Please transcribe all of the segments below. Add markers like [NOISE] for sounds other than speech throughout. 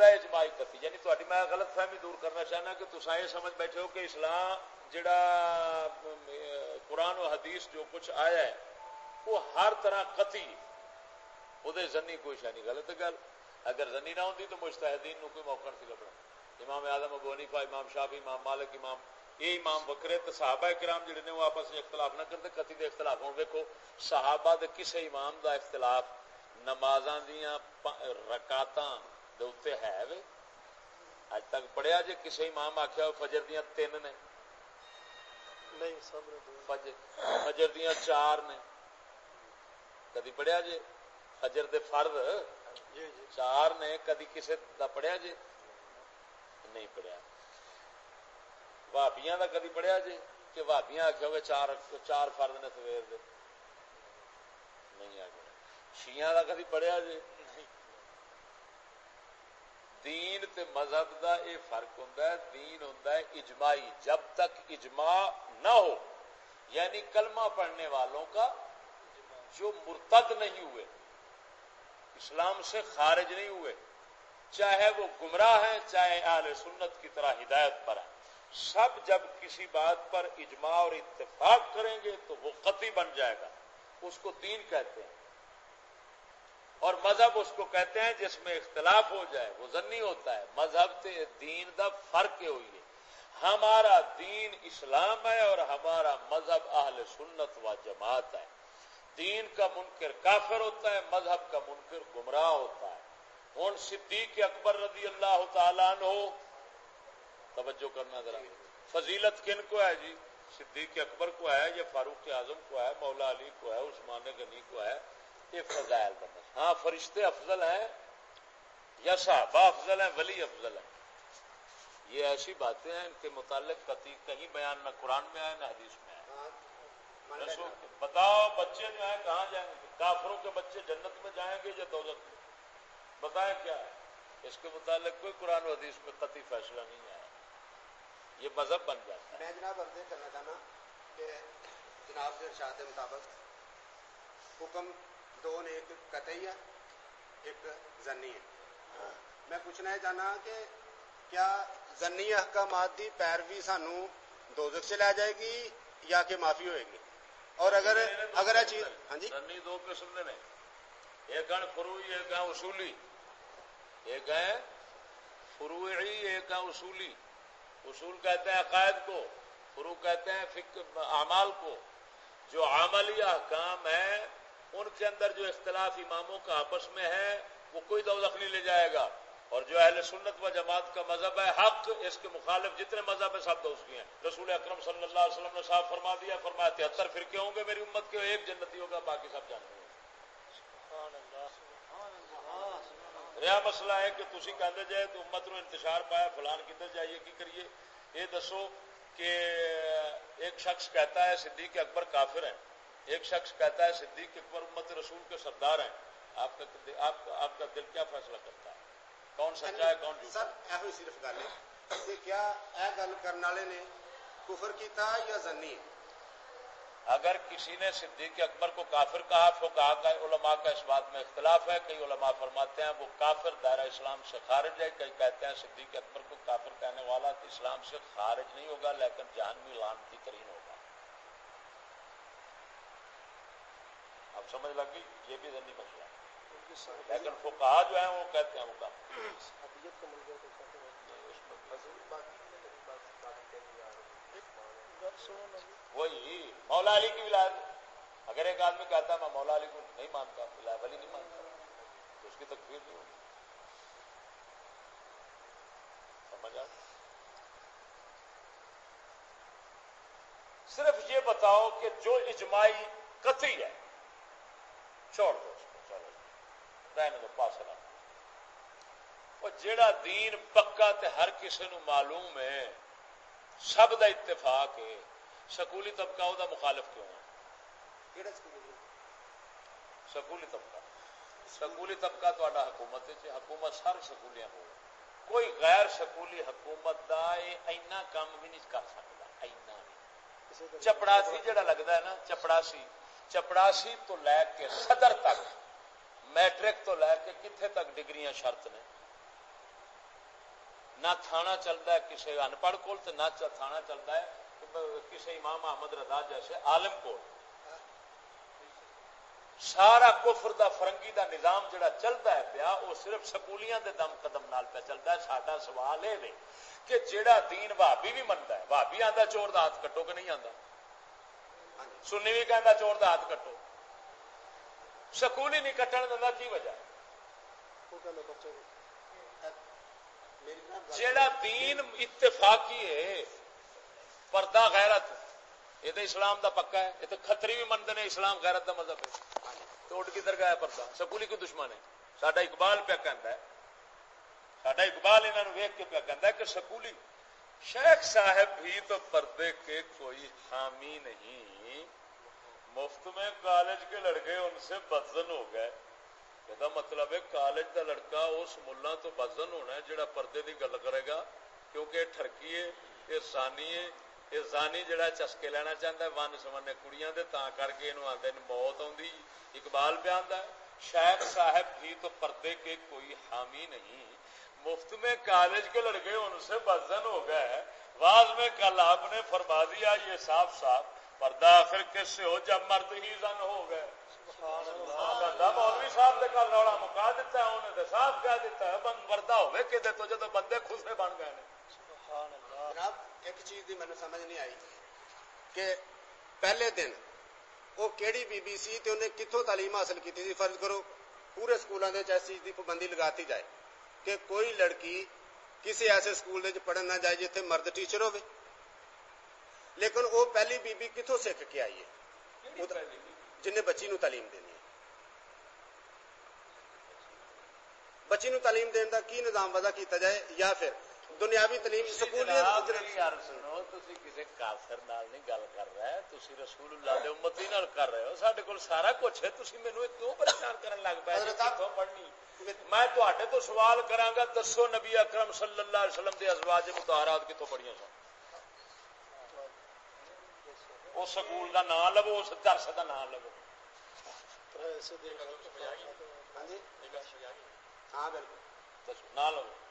ہے اجماعی قطعی یعنی تاری میں غلط فہمی دور کرنا چاہنا کہ تصا یہ سمجھ بیٹھے ہو کہ اسلام جڑا قرآن و حدیث جو کچھ آیا ہے وہ ہر طرح قطعی وہ زنی کوئی شہ نہیں غلط گل اگر زنی نہ ہوتی تو مشتحدین نو کوئی موقع نہیں لبنا امام اعظم ابو حنیفہ امام شافی امام مالک امام یہ امام بکرے تو صحابہ کرام جڑے نے وہ آپس میں اختلاف نہ کرتے کتی دے اختلاف ہوں دیکھو صحابہ دے کسے امام دا اختلاف نمازاں دیاں رکاتاں دے ہے وے۔ اج تک پڑھیا جے کسے امام آکھیا فجر دیاں تین نے۔ نہیں فجر فجر دیاں چار نے۔ کدی پڑھیا جے فجر دے فرض؟ جی، جی۔ چار نے کدی کسے دا پڑھیا جے؟ نہیں پڑھیا۔ بھابیاں دا کدی پڑھیا جی کہ بھابیاں آخیا ہوئے چار چار فرد نے سویر دے؟ نہیں آ شیاں دا کدی پڑھیا جی دین تے مذہب دا اے فرق ہوندا ہے، دین ہوندا ہے اجماعی، جب تک اجماع نہ ہو۔ یعنی کلمہ پڑھنے والوں کا جو مرتد نہیں ہوئے، اسلام سے خارج نہیں ہوئے، چاہے وہ گمراہ ہیں، چاہے اہل سنت کی طرح ہدایت پر ہیں۔ سب جب کسی بات پر اجماع اور اتفاق کریں گے تو وہ قطعی بن جائے گا۔ اس کو دین کہتے ہیں۔ اور مذہب اس کو کہتے ہیں جس میں اختلاف ہو جائے، وہ ضنی ہوتا ہے۔ مذہب تے دین دا فرق ہوئی ہے۔ ہمارا دین اسلام ہے اور ہمارا مذہب اہل سنت و جماعت ہے۔ دین کا منکر کافر ہوتا ہے، مذہب کا منکر گمراہ ہوتا ہے۔ ہوں صدیق اکبر رضی اللہ تعالیٰ عنہ، توجہ کرنا ذرا۔ فضیلت کن کو ہے جی؟ صدیق اکبر کو ہے یا فاروق اعظم کو ہے، مولا علی کو ہے، عثمان غنی کو ہے؟ یہ فضائل بندہ ہاں فرشتے افضل ہیں یا صحابہ افضل ہیں، ولی افضل ہیں۔ یہ ایسی باتیں ہیں ان کے متعلق کہیں بیان نہ قرآن میں آئے نہ حدیث میں آئے۔ بتاؤ بچے جو ہیں کہاں جائیں گے؟ کافروں کے بچے جنت میں جائیں گے یا دولت میں؟ بتائیں کیا ہے؟ اس کے متعلق کوئی قرآن و حدیث میں قطعی فیصلہ نہیں ہے یہ مذہب بن جاتا ہے۔ میں جناب عرض کرنا چاہنا کہ جناب کے ارشاد مطابق حکم دو نے ایک قطعی ہے ایک زنی ہے میں پوچھنا ہے چاہنا کہ کیا زنی احکامات کی پیروی سانو دوزخ سے لے جائے گی یا کہ معافی ہوئے گی؟ اور اگر اگر چیز ہاں جی؟ زنی دو قسم کے ایک گن فروئی ایک ہے اصولی۔ ایک ہے فروئی ایک ہے اصولی۔ اصول کہتے ہیں عقائد کو فرو کہتے ہیں اعمال کو۔ جو عملی احکام ہے ان کے اندر جو اختلاف اماموں کا آپس میں ہے، وہ کوئی دولت نہیں لے جائے گا۔ اور جو اہل سنت و جماعت کا مذہب ہے، حق اس کے مخالف جتنے مذہب ہیں، سب دوست ہیں۔ رسول اکرم صلی اللہ علیہ وسلم نے صاف فرما دیا، فرمایا، تہتر فرقے ہوں گے میری امت کے، ایک جنتی ہوگا، باقی سب جانتے ہیں۔ رہا مسئلہ ہے کہ تھی کہتے جائے تو امت نو انتشار پایا، فلان کدھر جائیے، کی کریے؟ یہ دسو کہ ایک شخص کہتا ہے، صدیق اکبر کافر ہیں۔ ایک شخص کہتا ہے صدیق اکبر امت رسول کے سردار ہیں۔ آپ کا آپ کا دل کیا فیصلہ کرتا ہے؟ کون سچا ہے کون جھوٹا سر صرف گل ہے کیا اے گل کرنے والے نے کفر کیتا یا زنی؟ اگر کسی نے صدیق اکبر کو کافر کہا تو کہا کہ علماء کا اس بات میں اختلاف ہے۔ کئی علماء فرماتے ہیں وہ کافر دائرہ اسلام سے خارج ہے۔ کئی کہتے ہیں صدیق اکبر کو کافر کہنے والا اسلام سے خارج نہیں ہوگا لیکن جہانوی لانتی ترین ہوگا اب سمجھ لگی یہ بھی ذہنی مسئلہ ہے لیکن فقہ جو ہیں وہ کہتے ہیں وہ کافر وہی مولا علی کی ولایت اگر ایک آدمی کہتا ہے میں مولا علی کو نہیں مانتا ولایت علی نہیں مانتا تو اس کی تکفیر نہیں ہوگی۔ سمجھا صرف یہ بتاؤ کہ جو اجماعی قطعی ہے چھوڑ دو اس کو چلو۔ رہنے دو پاس نہ وہ جیڑا دین پکا تے ہر کسی نو معلوم ہے سب دا اتفاق ہے سکولی طبقہ وہ مخالف کیوں ہے؟ سکولی طبقہ۔ سکولی طبقہ تو حکومت حکومت سارے سکولیاں ہو۔ کوئی غیر سکولی حکومت دا اینا کام بھی نہیں کر سکتا اینا چپڑاسی جڑا لگتا ہے نا چپڑاسی۔ چپڑاسی تو لے کے صدر تک، میٹرک تو لے کے کتنے تک ڈگریاں شرط نے۔ نہ تھانہ چلتا ہے کسی انپڑھ کو نہ تھانہ چلتا ہے کسی امام احمد رضا جیسے عالم کو سارا کفر دا فرنگی دا نظام جڑا چلتا ہے پیا، وہ صرف سکولیاں دے دم قدم نال پہ چلتا ہے۔ ساڈا سوال یہ کہ جیڑا دین بھابی بھی منتا ہے بھابی آتا چور دا ہاتھ کٹو کہ نہیں آتا سنی بھی کہہ چور دا ہاتھ کٹو سکول ہی نہیں کٹن دینا کی وجہ جیڑا دین اتفاقی ہے پردہ غیرت یہ تو اسلام دا پکا ہے یہ تو خطری بھی منتے ہیں اسلام غیرت دا مذہب ہے تو اٹھ کی درگاہ پردہ سکولی کو دشمن ہے سڈا اقبال پیا کہہ سڈا اقبال انہوں ویک کے پیا کہ سکولی شیخ صاحب بھی تو پردے کے کوئی حامی نہیں۔ مفت میں کالج کے لڑکے ان سے بدزن ہو گئے۔ یہ مطلب ہے کالج کا لڑکا اس ملا تو بدزن ہونا ہے جڑا پردے کی گل کرے گا، کیونکہ یہ ٹرکی ہے، یہ سانی ہے۔ یہ زانی جڑا چسکے لینا چاہتا ہے، ون سمنے کڑیاں دے تا کر کے انہوں آتے موت آتی اقبال پہ آتا ہے، شیخ صاحب بھی تو پردے کے کوئی حامی نہیں۔ مفت میں کالج کے لڑکے ان سے بدزن ہو گئے بعض میں کل آپ نے فرما دیا یہ صاف صاف پردہ آخر کس سے ہو؟ جب مرد ہی زن ہو گئے۔ مولوی صاحب نے کل روڑا مکا دیتا ہے انہیں صاف کہہ دیتا ہے، بند پردہ ہوئے کہ تو جب بندے بن گئے جناب، ایک چیز دی میں سمجھ نہیں آئی کہ پہلے دن وہ کیڑی بی بی سی تے انہیں کتوں تعلیم حاصل کی تھی؟ فرض کرو، پورے سکولوں کے اس چیز پابندی لگاتی جائے۔ کہ کوئی لڑکی کسی ایسے سکول پڑھن نہ جائے جتنے مرد ٹیچر وہ پہلی بی بی کتوں سیکھ کے آئی ہے جن بچی نو تعلیم دینی ہے بچی نو تعلیم دین دا کی نظام وضع کیتا جائے یا پھر دنیاوی تعلیم سکول کسی کافر نال نہیں گل کر رہا ہے تسی رسول اللہ دے امتی نال کر رہے ہو ساڈے کول سارا کچھ ہے تسی مینوں کیوں پریشان کرن لگ پے کتھوں پڑھنی۔ میں تواڈے تو سوال کراں گا دسو نبی اکرم صلی اللہ علیہ وسلم دے ازواج مطہرات کتھوں پڑھیاں سن اس سکول کا نام لو اس درس کا نام لو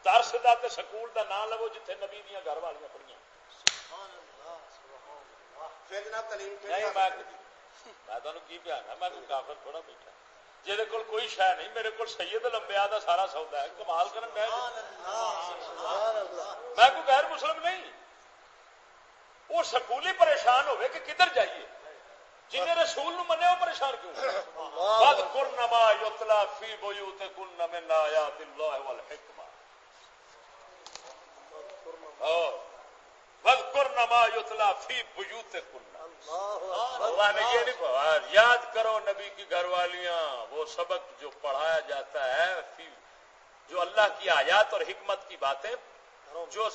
درس کا تو سکول نام لو جتنے نبی دیا گھر والی پڑھیا میں تمہیں کی پیانا میں کافر تھوڑا بیٹھا۔ جی کوئی شہ نہیں میرے کو سید لمبیا کا سارا سودا ہے۔ کمال کرن میں کوئی غیر مسلم نہیں۔ وہ سکولی پریشان ہوئے کہ کدھر جائیے؟ جی جن رسول نو منے وہ پریشان کیوں؟ بد کر نما یتلا فی بیوت کن من آیات اللہ والحکمہ۔ ہاں۔ بد نما یتلا فی بیوت کن اللہ نے یہ نہیں پڑھا۔ یاد کرو نبی کی گھر والیاں وہ سبق جو پڑھایا جاتا ہے جو اللہ کی آیات اور حکمت کی باتیں جو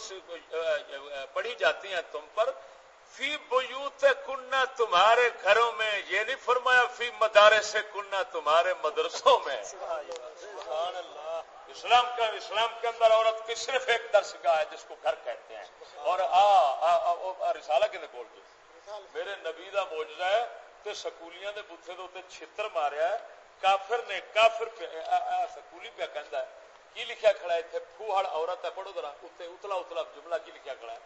پڑھی جاتی ہیں تم پر فی بیوت کننا تمہارے گھروں میں، یہ نہیں فرمایا فی مدارے سے کننا تمہارے مدرسوں میں۔ اسلام کا، اسلام کے اندر عورت کی صرف ایک درس کا ہے جس کو گھر کہتے ہیں۔ اور آ رسالہ کے بول دو میرے نبی کا موجودہ ہے کہ سکولیاں دے بوتھے دے چھتر ماریا ہے۔ کافر نے، کافر سکولی پہ کہہ ہے۔ کی لکھیا کھڑا ہے؟ اتنے فوہڑ عورت ہے، پڑھو ذرا اتلا اتلا جملہ کی لکھیا کھڑا ہے؟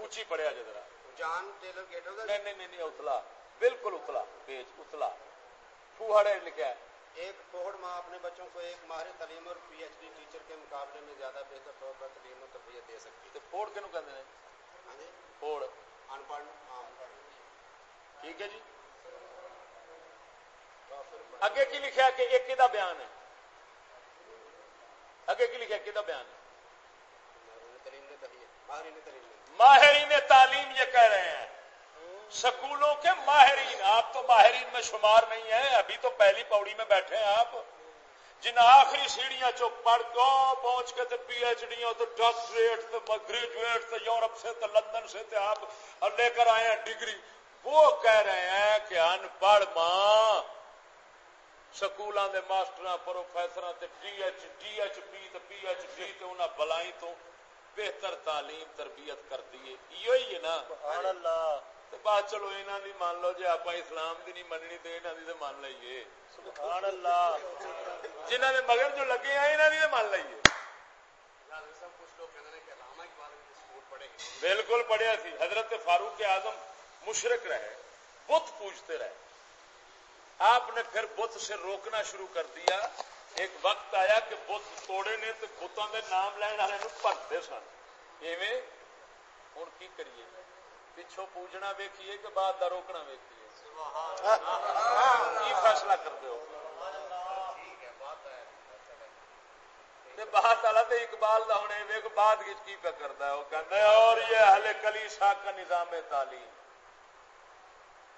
اچھی پڑھیا جی ذرا۔ جان ٹیلر گیٹ نہیں نہیں نہیں اتلا۔ بالکل اتلا۔ اتلا۔ فوہڑ لکھا ہے۔ ایک فوہڑ ماں اپنے بچوں کو ایک ماہر تعلیم اور پی ایچ ڈی ٹیچر کے مقابلے میں زیادہ بہتر طور پر تعلیم تربیت دے سکتی ہے۔ فوڑ کیوں کہتے ہیں فوڑ ان پڑھ ٹھیک ہے جی۔ اگے کی لکھا کہ ایک بیان ہے؟ اگے کی لکھا کہ بیان ہے؟ ماہرین تعلیم ماہرین تعلیم یہ کہہ رہے ہیں۔ سکولوں کے ماہرین، آپ تو ماہرین میں شمار نہیں ہیں، ابھی تو پہلی پوڑی میں بیٹھے ہیں آپ۔ جن آخری سیڑھیاں جو پڑھ کو پہنچ کے تو پی ایچ ڈی تو ڈاکٹریٹ، تو گریجویٹ تو یورپ سے، تو لندن سے، تو آپ لے کر آئے ہیں ڈگری۔ وہ کہہ رہے ہیں کہ ان پڑھ ماں، سکولوں کے master professor D H D H P تو پی ایچ ڈی تو انہیں بلائی تو بہتر تعلیم تربیت کر دیے یہ نا۔ بات چلو یہاں کی مان لو جی آپ اسلام کی نہیں مننی تو یہاں کی مان لیے جنہ نے مگر جو لگے ہیں یہاں کی مان لیے بالکل پڑھیا سی۔ حضرت فاروق اعظم مشرق رہے بت پوجتے رہے۔ آپ نے پھر بت سے روکنا شروع کر دیا۔ ایک وقت آیا کہ بت توڑے نے تو بتوں کے نام لین والے پڑھتے سن۔ ایویں ہوں کی کریے؟ پچھوں پوجنا ویکھیے کہ بعد کا روکنا ویکھیے؟ کی فیصلہ کرتے ہو؟ بات والا تو اقبال کا ہونے ویک بعد کی پہ کرتا ہے؟ وہ کہتے اور یہ اہل کلیسا کا نظام تعلیم۔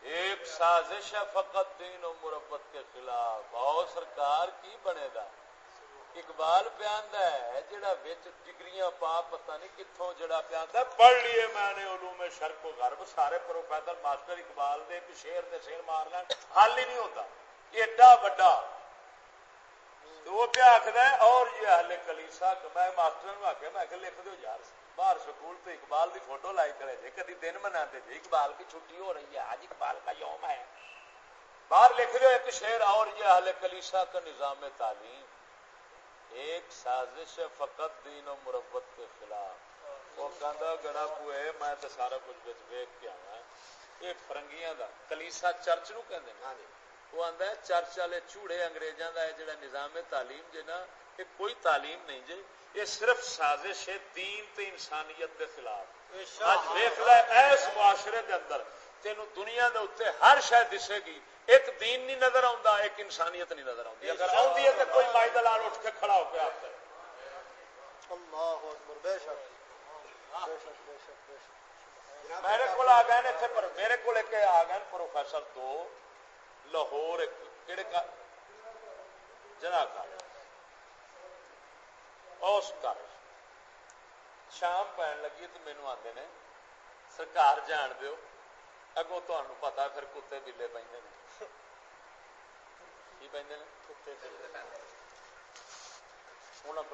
ایک سازش ہے، فقط دین و مربت کے خلاف۔ اور سرکار کی بنے گا۔ اقبال پیاند ہے، جڑا وچ ڈگریاں پا، پتہ نہیں کتوں جڑا پیاند پڑھ لیے میں نے علوم شرق و غرب، سارے پروفیسر ماسٹر اقبال دے بھی شیر دے شیر مار لین۔ حل ہی نہیں ہوتا۔ ایڈا وڈا۔ وہ پہ آخر اور یہ اہل کلیسا میں ماسٹر نو آخیا میں لکھ دو یار۔ سے باہر سکول تو اقبال دی فوٹو لائی کرے جی کدی دن منا جی اقبال کی چھٹی ہو رہی ہے آج اقبال کا یوم ہے باہر لکھ دو ایک شعر اور یہ اہل کلیسا کا نظام تعلیم ایک سازش ہے فقط دین و مربت کے خلاف وہ کہہ گڑا پوئے میں تو سارا کچھ بچ ویک کے آیا یہ فرنگیاں دا کلیسا چرچ نو کہ ہاں جی۔ وہ آتا ہے چرچ والے چوڑے انگریزاں دا ہے جڑا نظام تعلیم جے نا یہ کوئی تعلیم نہیں جی یہ صرف سازش ہے دین تے انسانیت کے خلاف۔ اج دیکھ لے ایس معاشرے دے اندر تینوں دنیا دے اتنے ہر شاید دسے گی ایک دین نہیں نظر آتا ایک انسانیت نہیں نظر آتی اگر آتی ہے تو کوئی مائی دلال اٹھ کے کھڑا ہو کے آپ میرے کو آ گئے پر میرے کو آ گئے پروفیسر دو لاہور ایک کہڑے کا جنا کا۔ اس گھر شام پہن لگی تو مینو آتے نے سرکار جان دیو اگوں تمہیں پتا پھر کتے بلے پہ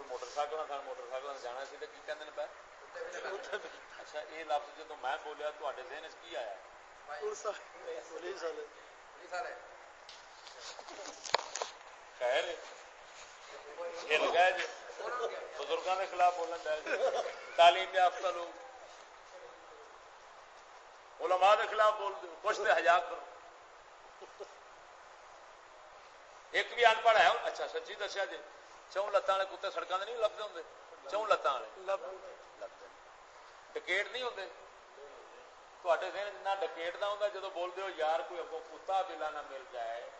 موٹر سائیکل موٹر سائیکل جانا سی کی کہ اچھا یہ لفظ جب میں بولیا تے دن کی آیا خیر ہل گئے جی بزرگوں کے خلاف بولن ڈائے جی۔ تعلیم یافتہ لوگ۔ علماء کے خلاف بول دو کچھ تو ہزار کرو۔ ایک بھی ان پڑھ ہے۔ اچھا سچی جی دسیا جی۔ چون لتان والے کتے سڑکوں سے نہیں لبتے ہوں چون لتان والے؟ ڈکیٹ نہیں ہوتے تے دن نہ ڈکیٹ کا ہوں جب بولتے ہو، یار کوئی اگوں کتا بلا نہ مل جائے۔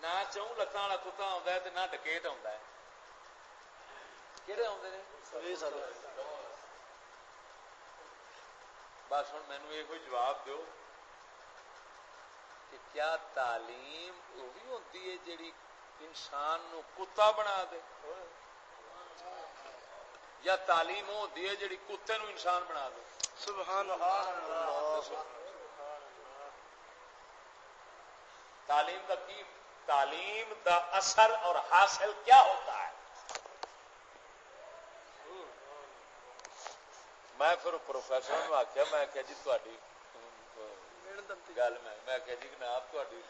نہ چون لتان والا کتا آتا ہے نہ ڈکیٹ آتا ہے۔ کہڑے آتے بس ہوں مینو یہ جواب دو کہ کیا تعلیم وہ بھی ہوتی ہے جیڑی انسان نو کتا بنا دے یا تعلیم وہ ہوتی ہے جیڑی کتے نو انسان بنا دے سبحان اللہ تعلیم کا کی تعلیم دا اثر اور حاصل کیا ہوتا ہے میں پھر پروفیسر آخیا میں آخیا جی تاری گل میں میں جی جناب تاری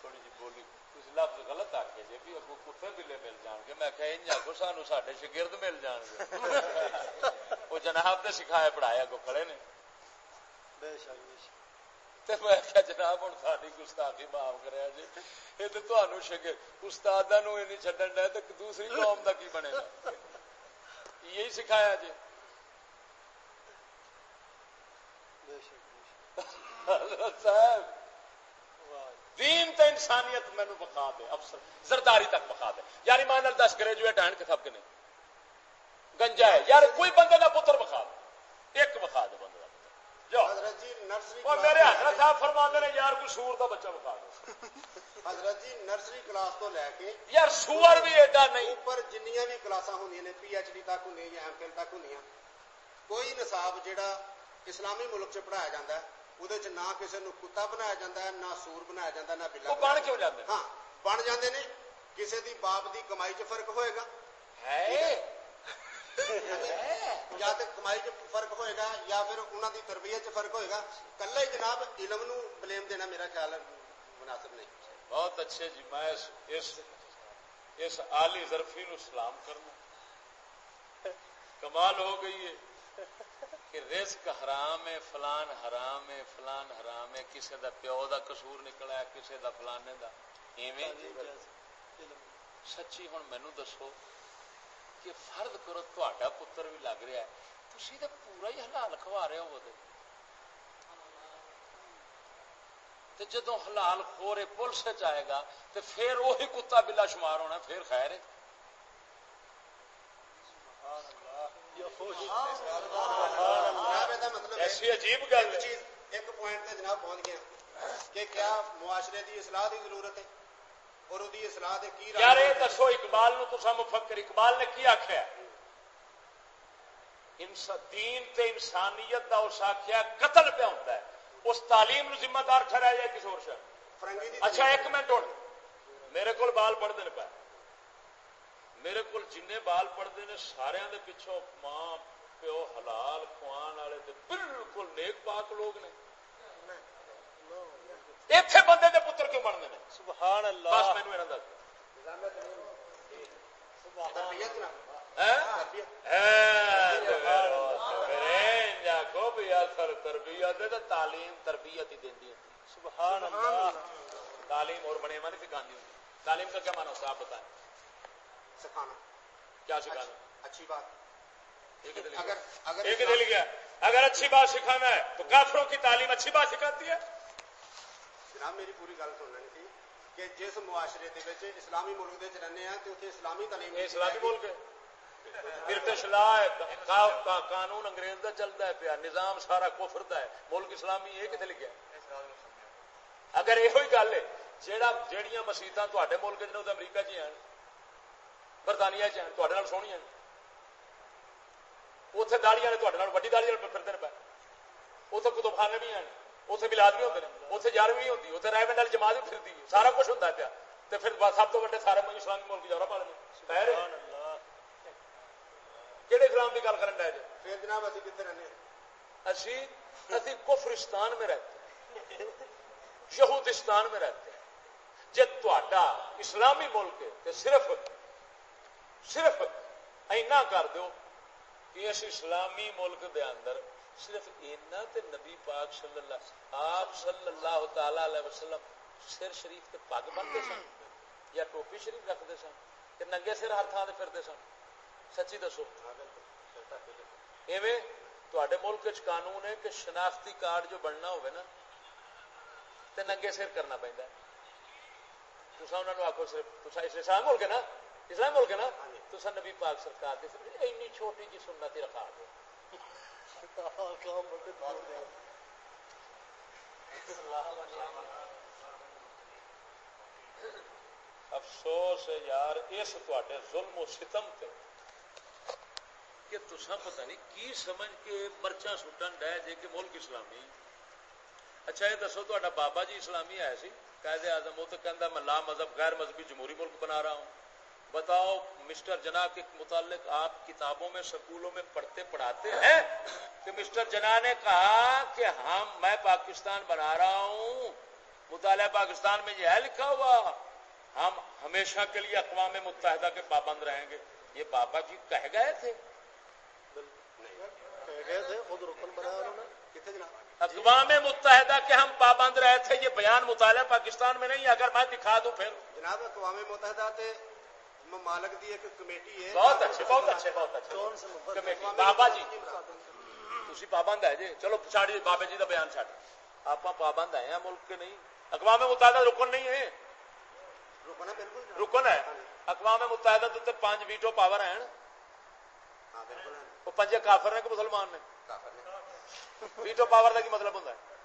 تھوڑی جی بولی کچھ لفظ غلط آخیا جی بھی اگو کتے بلے مل جان گے میں آخیا ان آخو سانو سڈے شگرد مل جان گے وہ جناب نے سکھایا پڑھایا اگو کھڑے نے میں جناب ہوں ساری گستاخی معاف کرا جی یہ تو تمہوں شگر استاد چڈن ڈے تو دوسری قوم کا کی بنے گا یہی سکھایا جی صاحب دین تے انسانیت مینو بخا دے افسر زرداری تک بخا دے۔ یار ایمان دس گریجویٹ ہیں کتاب کے نہیں؟ گنجا ہے۔ یار کوئی بندے کا پتر بخا دے۔ ایک بخا دے بندے کا حضرت جی نرسری میرے حضرت صاحب نے یار کوئی سور کا بچہ بخا دے۔ [LAUGHS] حضرت جی نرسری کلاس تو لے کے یار سور بھی ایڈا نہیں۔ اوپر جنیاں بھی کلاساں ہوندیاں نے پی ایچ ڈی تک ہوندیاں یا ایم فل تک ہوندیاں کوئی نصاب جڑا اسلامی ملک چ پڑھایا جاتا ہے وہ نہ کسی نو کتا بنایا جاتا ہے نہ سور بنایا جاتا ہے نہ بلا بن کیوں جاتے ہاں بن جاتے ہیں کسی دی باپ دی کمائی چ فرق ہوئے گا۔ یا تو کمائی چ فرق ہوئے گا یا پھر انہوں دی تربیت چ فرق ہوئے گا۔ کلا ہی جناب علم نو بلیم دینا میرا خیال مناسب نہیں۔ بہت اچھے جی میں اس اس آلی ظرفی نو سلام کرنا۔ کمال ہو گئی ہے۔ کہ رزق حرام ہے فلان حرام ہے فلان حرام ہے کسی دا پیو دا قصور نکلا ہے کسی دا فلانے دا۔ ایویں سچی ہوں مینو دسو کہ فرد کرو تا پتر بھی لگ رہا ہے۔ تھی تو پورا ہی حلال کھوا رہے ہو جدو حلال خورے پولیس آئے گا تو پھر وہی کتا بلا شمار ہونا پھر خیر ہے مطلب ایسی عجیب گل چیز ایک پوائنٹ تے جناب پہنچ گیا کہ کیا معاشرے دی اصلاح دی ضرورت ہے؟ اور وہ اصلاح دے کی یار یہ دسو اقبال نو تو مفکر اقبال نے کی آخیا دین تے انسانیت دا اس آخیا قتل پہ ہوتا ہے۔ اس تعلیم نو ذمہ دار ٹھہرایا جائے کسی اور اچھا ایک منٹ ہوں میرے کو بال پڑھتے ہیں پہ۔ میرے کو جن بال پڑھتے ہیں سارے دے پچھوں ماں پیو حلال خوان والے بالکل نیک پاک لوگ نے۔ اتنے بندے دے پتر کیوں ہیں سبحان اللہ۔ بس مینو یہاں دس۔ تعلیم تربیت ہی دینی سبحان اللہ۔ تعلیم اور بنے نہیں سکھانی تعلیم کا کیا مانا ہوتا آپ بتائیں۔ سکھانا۔ کیا سکھانا؟ اچھی بات۔ ایک دل گیا اگر اچھی بات سکھانا ہے تو کافروں کی تعلیم اچھی بات سکھاتی ہے؟ جناب میری پوری گل سن لینی تھی کہ جس معاشرے کے اسلامی ملک دے رہنے ہیں تو اتنے اسلامی تعلیم اسلامی ملک قانون انگریز دا چلتا ہے پیا نظام سارا کفر دا ہے۔ ملک اسلامی یہ کتنے لکھا اگر یہ گل ہے جہاں جہیا مسیحت تے ملک امریکہ چ ہیں برطانیہ چ ہیں سونی ہیں اتنے داڑی والے تے ویڈی داڑی پھرتے ہیں پہ اتنے کتبخانے بھی ہیں اتنے ملاد بھی ہوتے ہیں اتنے جارویں بھی ہوتی اتنے رائے والی جماعت بھی پھرتی ہے سارا کچھ ہوتا ہے پیا تو پھر سب تو ویڈے سارے اسلامی ملک یورپ والے کہڑے اسلام کی گل کرن جی پھر جناب ابھی کتنے رہنے اسی اسی کفرستان میں رہتے ہیں یہودستان میں رہتے ہیں جی تا اسلامی ملک ہے تو صرف صرف اینا کر دو کہ اس اسلامی ملک دے اندر صرف اینا تے نبی پاک صلی اللہ آپ صلی اللہ تعالی علیہ وسلم سر شریف تے پگ بنتے سن یا ٹوپی شریف رکھتے سن کہ ننگے سر ہر تھان تے پھرتے سن۔ سچی دسو۔ ایویں تے ملک چ قانون ہے کہ شناختی کارڈ جو بننا ہوئے نا، تے ننگے سر کرنا پہنتا تصا انہوں نے آخو صرف تساں اسلام ملک ہے نا اسلام ملک ہے نا، تو سر نبی پاک سرکار کی اینی چھوٹی جی سنت رکھا دو. افسوس ہے یار، اس تے ظلم و ستم تے کہ تسا پتہ نہیں کی سمجھ کے مرچا سٹن ڈے جے کہ ملک اسلامی۔ اچھا یہ دسو تا بابا جی اسلامی آیا سی، قائد اعظم وہ تو کہہ میں لا مذہب، غیر مذہبی جمہوری ملک بنا رہا ہوں. بتاؤ مسٹر جنا کے متعلق آپ کتابوں میں سکولوں میں پڑھتے پڑھاتے ہیں؟ کہ مسٹر جنا نے کہا کہ ہم میں پاکستان بنا رہا ہوں مطالعہ پاکستان میں یہ ہے لکھا ہوا ہم ہمیشہ کے لیے اقوام متحدہ کے پابند رہیں گے۔ یہ بابا جی کہہ گئے تھے۔ اقوام متحدہ کے ہم پابند رہے تھے یہ بیان مطالعہ پاکستان میں نہیں اگر میں دکھا دوں پھر۔ جناب اقوام متحدہ مالک دی ایک کمیٹی ہے۔ بہت اچھے بہت اچھے بہت اچھے۔ کمیٹی بابا جی۔ تھی پابند ہے جی۔ چلو جی کا بیان چڑھ آپ پابند ہیں ملک کے نہیں۔ اقوام متحدہ رکن نہیں ہے رکن ہے۔ اقوام متحدہ تو پانچ ویٹو پاور ہیں۔ وہ پنجے کافر نے کہ مسلمان نے ویٹو پاور کی مطلب ہوتا ہے؟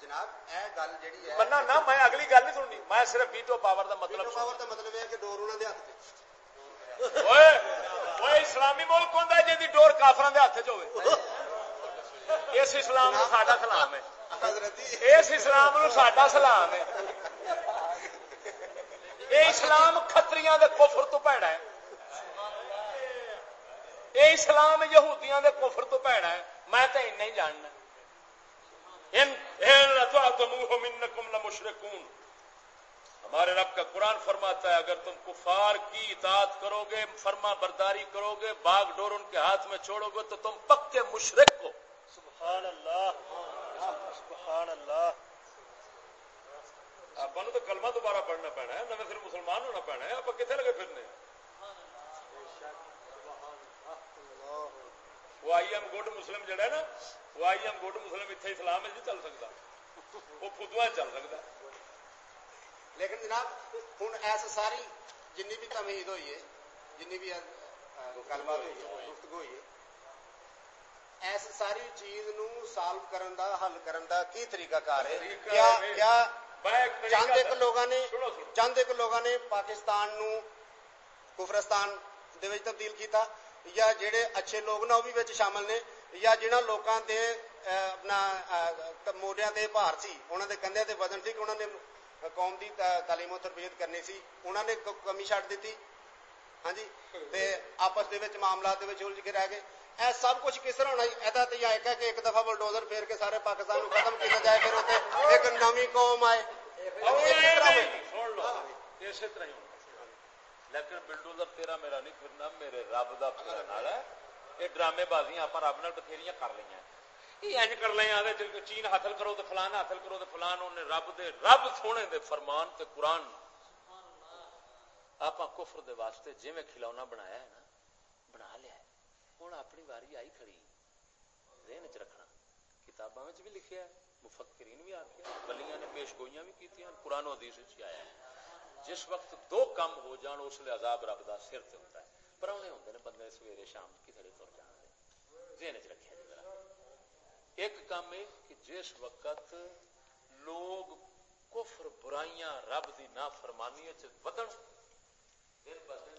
جناب اے گل جڑی ہے بننا نہ میں اگلی گل نہیں سننی میں صرف ویٹو پاور دا مطلب ویٹو پاور دا مطلب ہے کہ ڈور انہاں دے ہاتھ تے اوئے اوئے اسلامی ملک ہوندا ہے جے ڈور کافراں دے ہاتھ وچ ہوے اس اسلام نو ساڈا سلام ہے۔ اس اسلام نو ساڈا سلام ہے۔ اے اسلام کھتریاں دے کفر تو پیڑا ہے۔ اے اسلام یہودیاں دے کفر تو پیڑا ہے۔ میں تے نہیں جاننا۔ ہمارے رب کا قرآن فرماتا ہے اگر تم کفار کی اطاعت کرو گے فرما برداری کرو گے باغ ڈور ان کے ہاتھ میں چھوڑو گے تو تم پکے مشرق ہو۔ سبحان اللہ۔ سبحان اللہ۔ آپ تو کلمہ دوبارہ پڑھنا پینا ہے نہ پھر مسلمان ہونا پینا ہے آپ کتنے لگے پھرنے؟ وہ آئی ایم گڈ مسلم جڑا ہے نا وہ آئی ایم گڈ مسلم اتنے اسلام میں نہیں چل سکتا وہ فدوا چل سکتا لیکن جناب ہوں ایس ساری جن بھی تمہید ہوئی ہے جن بھی گل بات ہوئی ہے گفتگو ہوئی ہے ایس ساری چیز نو سالو کرن دا حل کرن دا کی طریقہ کار ہے کیا کیا چند ایک لوگوں نے چند ایک لوگوں نے پاکستان نو کفرستان دے وچ تبدیل کیتا یا جڑے اچھے لوگ نا وہ بھی شامل نے یا جنہاں لوکاں دے اپنا موڈیاں دے بھار سی انہاں دے کندھے تے وزن سی کہ انہاں نے قوم دی تعلیم و تربیت کرنی سی انہوں نے کمی چڈ دیتی ہاں جی تے آپس دے وچ معاملات دے وچ الجھ کے رہ گئے اے سب کچھ کس طرح ہونا ایسا تو یہ ایک ہے کہ ایک دفعہ بلڈوزر پھیر کے سارے پاکستان کو ختم کیا جائے پھر اتنے ایک نوی قوم آئے اسی طرح لیکن بلڈوزر تیرا میرا نہیں پھرنا میرے رب کا پھرنا ہے۔ یہ ڈرامے بازیاں آپ رب نال بتھیریاں کر لی ہیں۔ کر لیں چین حاصل کرو تو فلان حاصل کرو تو فلان انہیں رب دے، رب سونے دے فرمان تے قرآن۔ آپ کفر دے واسطے جی میں کھلونا بنایا ہے نا، بنا لیا ہوں اپنی واری آئی کھڑی، ذہن چ رکھنا۔ کتاباں بھی لکھیا ہے، مفکرین بھی آخیا بلیاں نے پیش گوئیاں بھی کی قرآن و حدیث آیا ہے۔ جس وقت دو کم ہو جان، اس لیے عذاب رب دا سر سے ہوتا ہے۔ پراؤنے ہوتے ہیں بندے سویرے شام کسی تر جان ذہن چ رکھا جی ایک کام ہے کہ جس وقت لوگ کفر برائیاں رب دی نا فرمانی ودن دن ب دن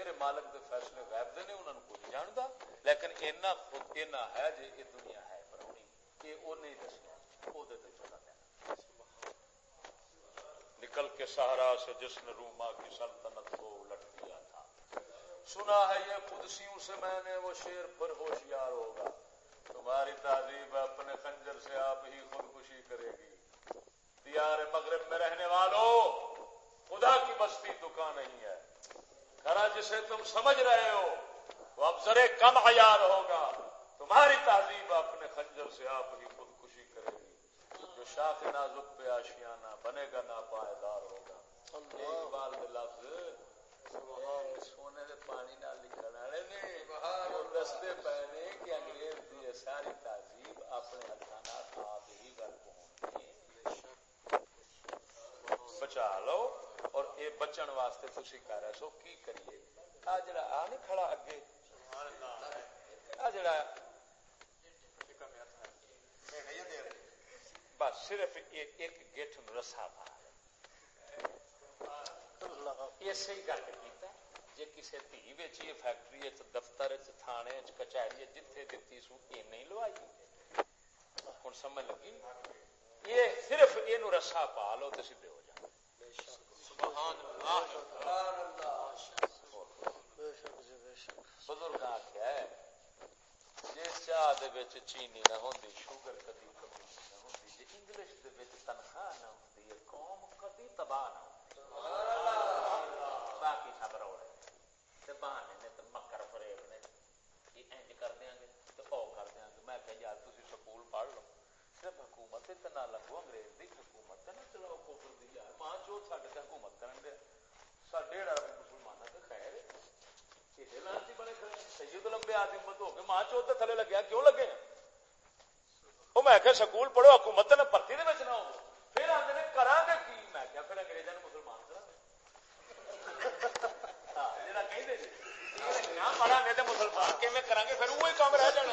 میرے مالک دے فیصلے غائب دے نے انہوں نے کوئی جانتا لیکن اینا خود اینا ہے جی یہ دنیا ہے پرونی۔ کہ وہ نہیں دسنا وہ نکل کے سہارا سے جس نے روما کی سلطنت کو الٹ دیا تھا۔ سنا ہے یہ قدسیوں سے میں نے وہ شیر پر ہوشیار ہوگا۔ تمہاری تہذیب اپنے خنجر سے آپ ہی خودکشی کرے گی۔ دیار مغرب میں رہنے والوں خدا کی بستی دکان نہیں ہے۔ کھڑا جسے تم سمجھ رہے ہو وہ اب ذرے کم عیار ہوگا۔ تمہاری تہذیب اپنے خنجر سے آپ ہی خودکشی کرے گی۔ جو شاخ نازک پہ آشیانہ بنے گا نا پائیدار ہوگا۔ اقبال کے لفظ سونے دے پانی نہ لکھن والے نے۔ دستے پے نے کہ انگریز دی ساری تہذیب اپنے ہاتھوں آپ ہی گل پہنچ بچا لو۔ اور اے بچن واسطے تھی کر رہے سو، کی کریے؟ آ جڑا، آ نہیں کھڑا اگے۔ آ جڑا۔ بس صرف ایک گیٹ رسا پا اسی گل کیتا جی کسی دھی ویچی فیکٹری دفتر تھانے کچہری جتھے دتی سو یہ نہیں لوائی۔ ہوں سمجھ لگی؟ یہ صرف یہ رسا پا لو تو سیدھے ہو جائے بزرگ آخیا جی چاہ چینی نہ ہوں شوگر کدی کمی نہ ہوں جی انگلش تنخواہ نہ ہوتی ہے قوم کبھی تباہ نہ ہوں باقی سب روڑے بہانے نے تو مکر فریب نے یہ انج کر دیا گے تو او کر دیا گے۔ میں کہ یار تھی سکول پڑھ لو۔ صرف حکومت نہ لگو، انگریز کی حکومت نہ چلاؤ کوفر دی یار۔ ماں چوت سڈے سے حکومت کرن دے سڈے مسلمانوں سے خیر لانتی بنے سید لمبے آدمی ہو کے ماں چوت تھلے لگیا، کیوں لگے؟ وہ میں کہ سکول پڑھو، حکومت نے پرتی دے نہ ہو۔ پھر آتے نے کرا گے کی؟ میں کیا پھر انگریزوں نے مسلمان کرا۔ ہاں، جی۔ پڑھا گے تو مسلمان کے میں کریں گے؟ پھر وہی کام رہ جانا۔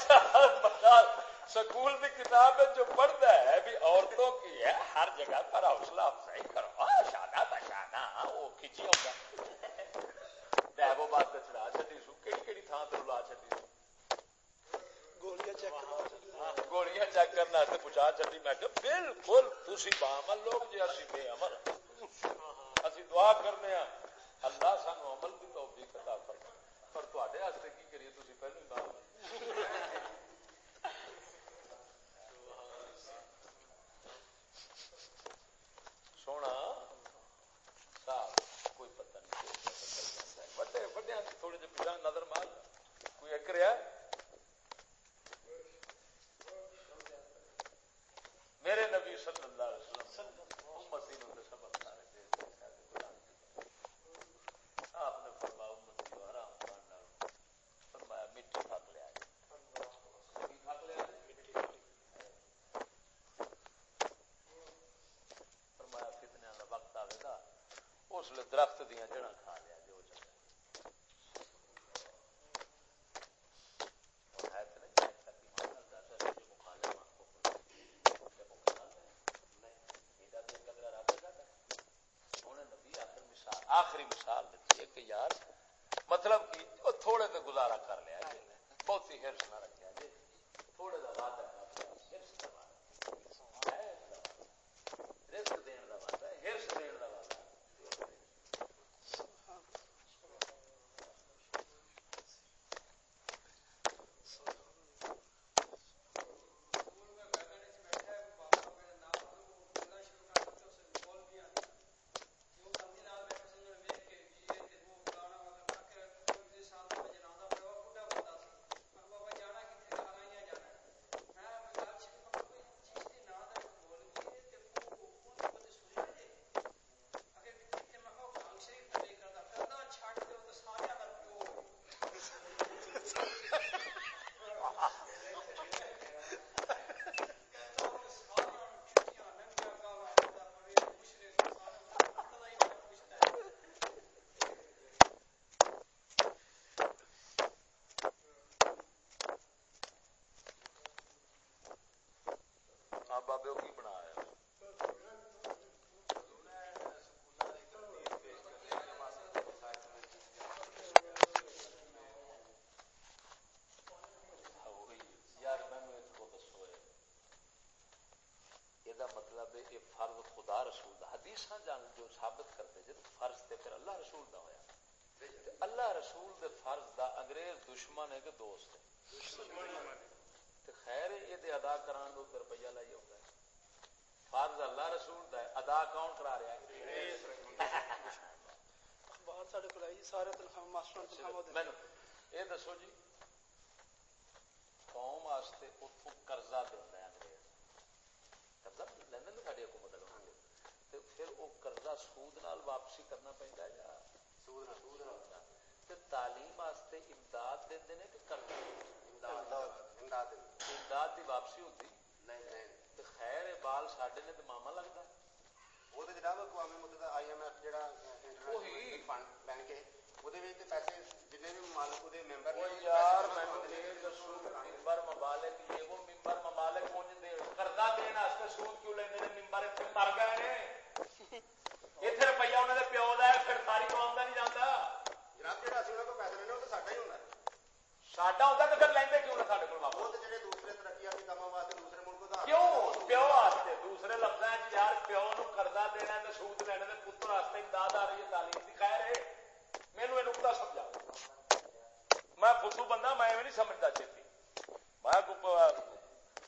ہے خوشی سکول کی کتاب جو پڑھتا ہے بھی عورتوں کی ہے ہر جگہ پر حوصلہ افزائی کرو۔ شادہ بشانا وہ کھچی ہوگا بات چڑھا سو۔ کہڑی کہڑی تھان تو لا سو۔ گولیاں چیک گولیاں چیک کرنے پہنچا چڈی میں کہ بالکل تھی بامل لوگ جی اسی بے عمل۔ اسی دعا کرنے ہاں اللہ سانو عمل کی توفیق عطا فرما پر تے واسطے کی کریے تھی پہلو ہی بامل سونا صاحب کوئی پتہ نہیں وڈے وڈے تھوڑے جی پیچھا نظر مار کوئی ایک رہا میرے نبی صلی اللہ علیہ وسلم امتی نے سبق سارے آپ نے فرمایا امتی کو آرام کرنا فرمایا مٹی پھک لیا پھک لیا فرمایا فتنے کا وقت آئے گا اس لیے درخت دیا جڑا کھا لیا جو چاہے ہے تو نہیں آخری مثال دیتی ہے کہ یار مطلب کہ وہ تھوڑے تو گزارا کر لیا جی بہت ہی ہرس نہ رکھا جی تھوڑے کا وعدہ رسک دین کا وعدہ ہرس دین کا وعدہ ہاں بابے وہ کی بنایا یار مینو ایک کو دسو یہ ہے یہ فرض خدا رسول دا جان جو ثابت کرتے فرض تے پھر اللہ رسول دا ہویا۔ اللہ رسول دے فرض دا انگریز دشمن ہے کہ دوست ہے۔ تے خیر یہ تے ادا کران دو روپیہ لائی ہے۔ فرض اللہ رسول دا ہے ادا کون کرا رہا ہے؟ سارے سارے تنخواہ ماسٹر تنخواہ دسو جی قوم واسطے قرضہ لینا نا ساری حکومت والوں تو پھر وہ قرضہ سود نال واپسی کرنا پہنتا ہے یا سود سود تے تعلیم واسطے امداد دے نے کہ قرضہ امداد امداد دی واپسی ہوتی نہیں نہیں تے خیر بال ساڈے نے تے ماما لگتا وہ تو جناب اقوام متحدہ آئی ایم ایف جڑا وہی۔ فنڈ بینک ہے ਉਹਦੇ ਵਿੱਚ ਪੈਸੇ ਜਿੰਨੇ ਵੀ ਮਾਲਕ ਉਹਦੇ ਮੈਂਬਰ وہ یار میں دسو ممبر ممالک یہ وہ ممبر ممالک مجھ دے قرضہ دینا سود کیوں لینے نے ممبر اتنے مر گئے نے اتنے روپیہ انہوں نے پیو کا پھر ساری قوم کا نہیں جانا میں بندہ میں چیتی میں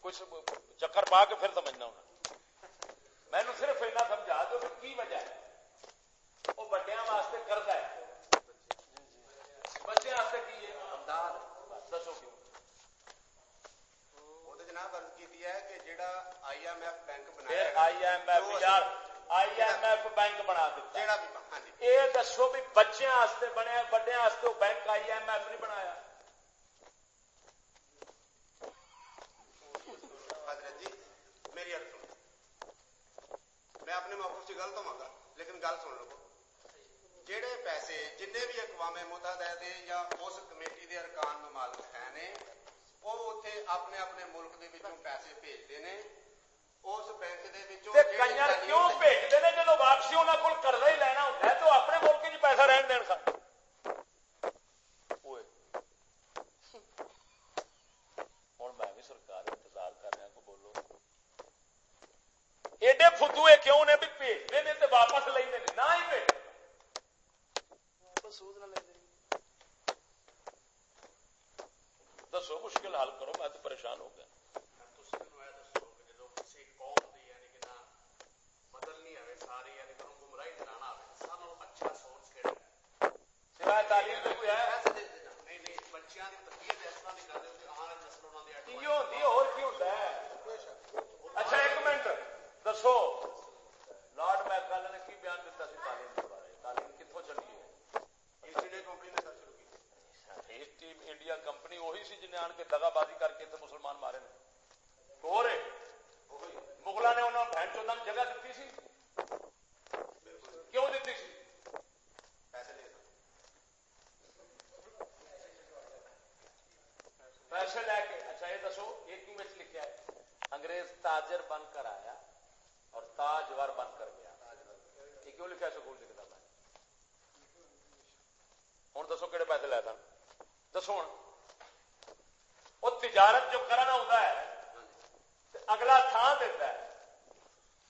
کچھ چکر پا کے پھر سمجھنا ہونا۔ میں صرف ایسا سمجھا دو کہ کی وجہ ہے۔ وہ بڑیا واسطے کرتا ہے۔ بچے واسطے کی ہے؟ دسو کیوں؟ جناب عرض ہے کہ جڑا آئی ایم ایف بینک بنایا آئی ایم ایف یار آئی ایم ایف بینک بنا دیتا جڑا بھی ہاں جی۔ دسو بھی بنیا بڑے بینک آئی ایم ایف نہیں بنایا میں اپنے موقف سے گل تو مانگا لیکن گل سن لو۔ جہے پیسے جن بھی اقوام متحدہ دے یا اس کمیٹی دے ارکان ممالک ہیں وہ اتنے اپنے اپنے ملک دے وچوں پیسے بھیجتے ہیں اس بینک دے وچوں کیوں بھیجتے ہیں جب واپسی انہوں کو کرنا ہی لینا ہوتا ہے تو اپنے ملک چ پیسہ رہن دین سر ایڈے فدو کیوں نے بھی بھیجنے نے واپس لے نہ ہی بھیج دسو مشکل حل کرو میں تو پریشان ہو گیا تعلیم کوئی ہے اور کی ہوتا ہے اچھا ایک منٹ دسو لارڈ میکل نے کی بیان دیتا سی تعلیم کے بارے تعلیم کتوں چلی ہے ایسٹ انڈیا کمپنی وہی سی جنہیں آن کے دگا بازی کر کے مسلمان مارے نے ہو رہے مغلوں نے انہوں بہن چودہ جگہ دیتی سی کیوں دیتی سی پیسے لے کے اچھا یہ دسو یہ کیوں لکھا ہے۔ انگریز تاجر بن کر آیا اور تاجور بن کر گیا۔ یہ کیوں لکھا سکول کی کتاب ہوں دسو کہڑے پیسے لے تھا دسو ہوں وہ تجارت جو کرنا ہوتا ہے اگلا تھان دیتا ہے۔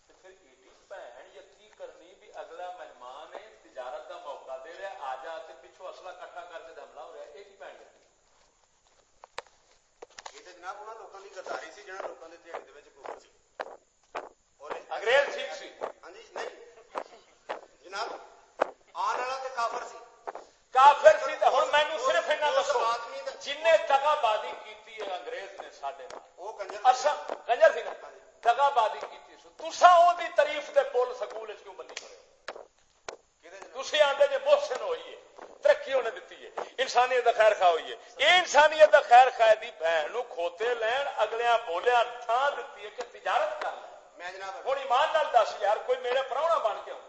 پھر ایڈی بھن یا کی کرنی بھی اگلا مہمان ہے تجارت کا موقع دے رہا آ جا کے پچھو اصلا کٹھا کر کے حملہ ہو رہا ہے۔ جناب انہوں لوگوں کی گداری سی جہاں لوگوں کے دیہی سی انگریز ٹھیک سی ہاں جی نہیں جناب آن والا تو کافر سی کافر سی تو ہوں مینو صرف ایسا دسو جن دگا بازی کی انگریز نے سڈے کنجر سی نا دگا بازی کی تسا وہ تاریف کے پل سکول کیوں بنی کرے تھی آدھے جی محسن ہوئی ہے ترقی انہیں دیتی ہے۔ انسانیت کا خیر خواہ ہوئی ہے۔ یہ انسانیت کا خیر خواہ دی بہن کھوتے لین اگلے بولیا تھان دیتی ہے کہ تجارت کر ہوں ایمان نال دس یار کوئی میرے پراؤنا بن کے آؤں۔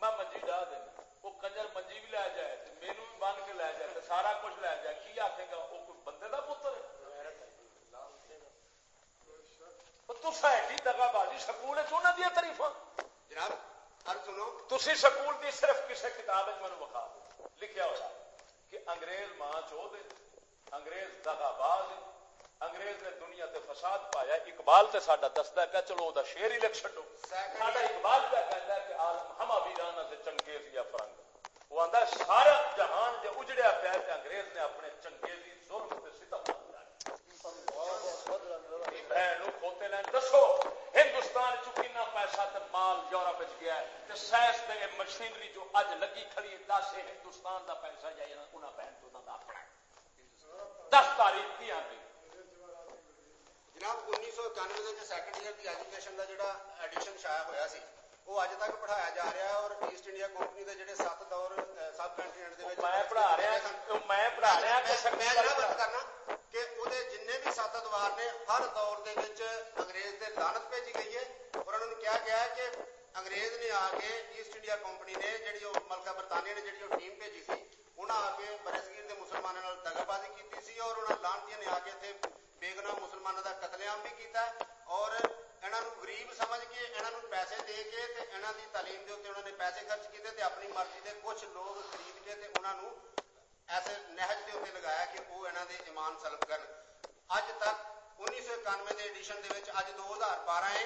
میں منجی ڈا دینا۔ وہ کنجر منجی بھی لے جائے مینو بھی بن کے لے جائے سارا کچھ لے جائے۔ کی آخے گا؟ وہ کوئی بندے کا پتر تصا ایڈی دگا بازی سکول دیا جناب سکول کی صرف کسی کتاب مجھے بخا لکھا ہوا کہ انگریز ماں چو انگریز دگا باز انگریز نے دنیا تے فساد پایا، اقبال تے ساڈا دستا ہے چلو دا شیر ہی لکھ چڈو ساڈا اقبال پہ کہتا ہے کہ عالم ہما ویرانہ سے چنگیز یا فرنگ۔ وہ آتا ہے، سارا جہان جو اجڑیا پیا تے انگریز نے اپنے چنگیزی ظلم تے ستم بہن کھوتے لین، دسو ہندوستان چکینا پیسہ تے مال یورپ گیا ہے تے سائنس تے مشینری جو اج لگی کھڑی دس ہندوستان دا پیسہ یا انہاں بہن تو دا اپنا دس تاریخ کی آتی جناب سیکنڈ ایئر کی ایجوکیشن کا جڑا ایڈیشن شایا ہوا سی وہ اج تک پڑھایا جا رہا ہے اور ایسٹ انڈیا کمپنی کے جڑے سات دور سب کنٹینٹ میں پڑھا رہا میں پڑھا رہا میں بات کرنا کہ وہ جن بھی سات ادوار نے ہر دور کے انگریز کے لانت بھیجی گئی ہے اور نے گیا کہ انگریز نے آ کے ایسٹ انڈیا کمپنی نے جی ملکہ برطانیہ نے جی ٹیم بھیجی سی انہیں آ کے برسگیر کے مسلمانوں دگا بازی کی اور انہوں لانتی نے آ کے اتنے بےگنا مسلمانوں کا قتل عام بھی کیتا ہے اور انہوں غریب سمجھ کے انہوں پیسے دے کے تے انہوں دی تعلیم دے اتنے انہوں نے پیسے خرچ کیتے تے اپنی مرضی دے کچھ لوگ خرید کے تے انہوں نے ایسے نہج دے اتنے لگایا کہ وہ انہوں دے ایمان سلب کر اج تک انیس سو اکانوے دے ایڈیشن دے وچ اج دو ہزار بارہ ہے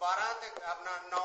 بارہ تے اپنا نو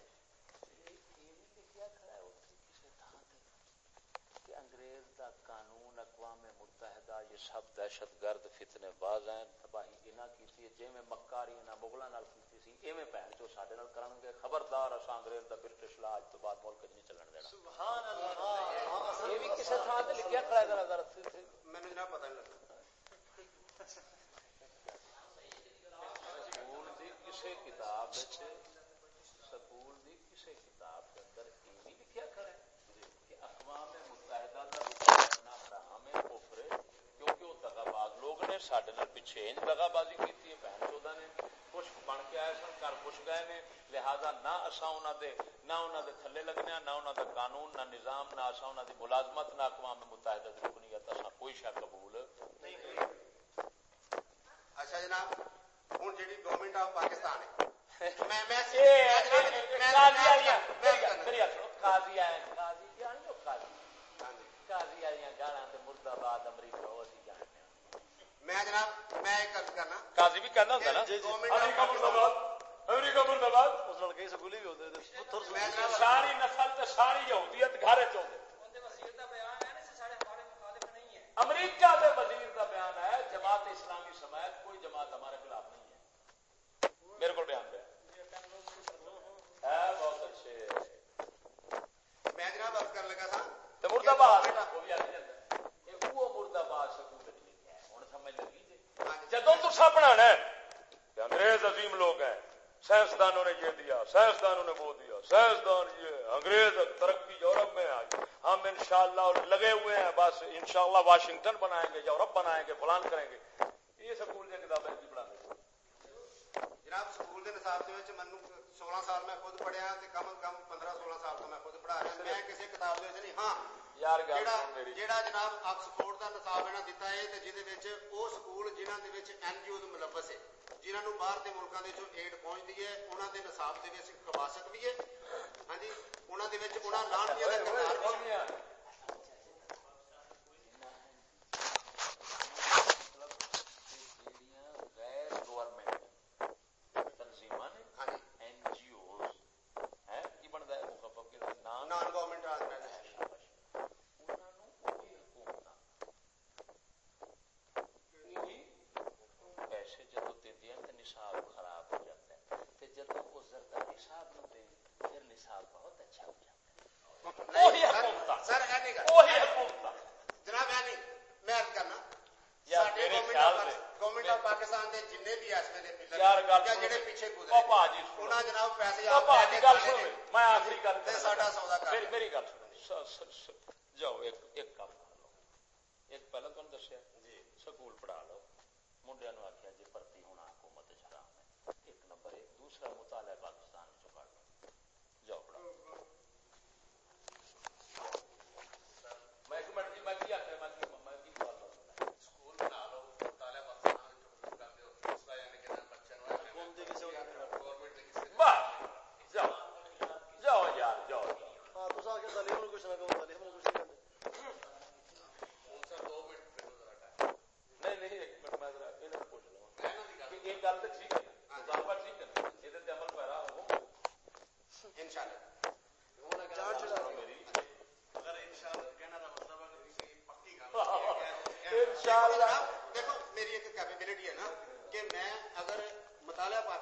سب دہشت گرد فتنے باز ہیں تباہی جنہ کیتی ہے جے میں مکاری انہاں مغلاں نال کیتی سی ایویں بہن جو ساڈے نال کرن گے خبردار اساں انگریز دا برٹش لا اج تو بعد ملک نہیں چلن دینا۔ سبحان اللہ۔ ہاں، یہ بھی کسے تھا تے لکھیا کھڑا ذرا ذرا مینوں جناب پتہ نہیں لگا ہن دی کسے کتاب وچ سکول دی کسے کتاب دے اندر یہ بھی لکھیا کھڑا ہے۔ نے سڈے پیچھے انج دگا بازی کی بہن چودہ نے خشک بن کے آئے سن گھر خشک گئے نے لہذا نہ اصا انہوں دے تھلے لگنے نہ انہوں دے قانون نہ نظام نہ اصا انہوں دی ملازمت نہ اقوام متحدہ کی رکنیت اصا کوئی شک قبول اچھا جناب ہوں جی گورنمنٹ آف پاکستان ہے گاڑا مرد آباد امریکہ میں جناب میں ایک عرض کرنا۔ قاضی بھی کہنا ہوتا ہے نا امریکہ مرداباد امریکہ مرداباد اس لڑکے سکولی بھی ہوتے تھے ساری نسل تے ساری یہودیت گھر چوں امریکہ دے وزیر دا بیان ہے جماعت اسلامی سمیت کوئی جماعت ہمارے خلاف نہیں ہے۔ میرے کو بیان پہ ہے بہت اچھے۔ میں جناب عرض لگا تھا۔ مرداباد جدو تسا بنا ہے کہ انگریز عظیم لوگ ہیں۔ سائنسدانوں نے یہ دیا، سائنسدانوں نے وہ دیا۔ سائنسدان یہ انگریز ترقی یورپ میں آج ہم انشاءاللہ لگے ہوئے ہیں، بس انشاءاللہ واشنگٹن بنائیں گے، یورپ بنائیں گے، فلان کریں گے۔ یہ سکول کی کتابیں بڑھانے جناب سکول دے نصاب دے وچ منو 16 سال میں خود پڑھیا تے کم از کم 15 16 سال تو میں خود پڑھا رہا میں کسی کتاب دے وچ نہیں ہاں یار گل جیڑا جناب آکسفورڈ دا نصاب انہاں تے وچ او سکول جنہاں دے وچ این جی اوز جنہاں نو باہر دے ملکاں دے ایڈ پہنچدی ہے انہاں دے نصاب دے وچ بھی ہے ہاں جی انہاں دے وچ انہاں دا کردار بھی یا جڑے جناب پیسے میں میری گل سنو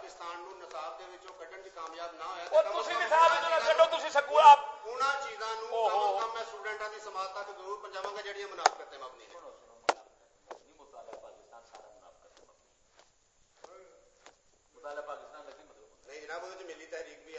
پاکستان نو نصاب دے وچوں کڈن دی کامیاب نہ ہویا او تسی نصاب وچوں نہ کڈو تسی سکول اپ اونا چیزاں نو کم کم میں سٹوڈنٹاں دی سماعت تک ضرور پہنچاواں گا جڑیاں منافقت ہیں۔ اپنی مطالعہ پاکستان کا مطلب۔ نہیں جناب وہ ملی تحریک بھی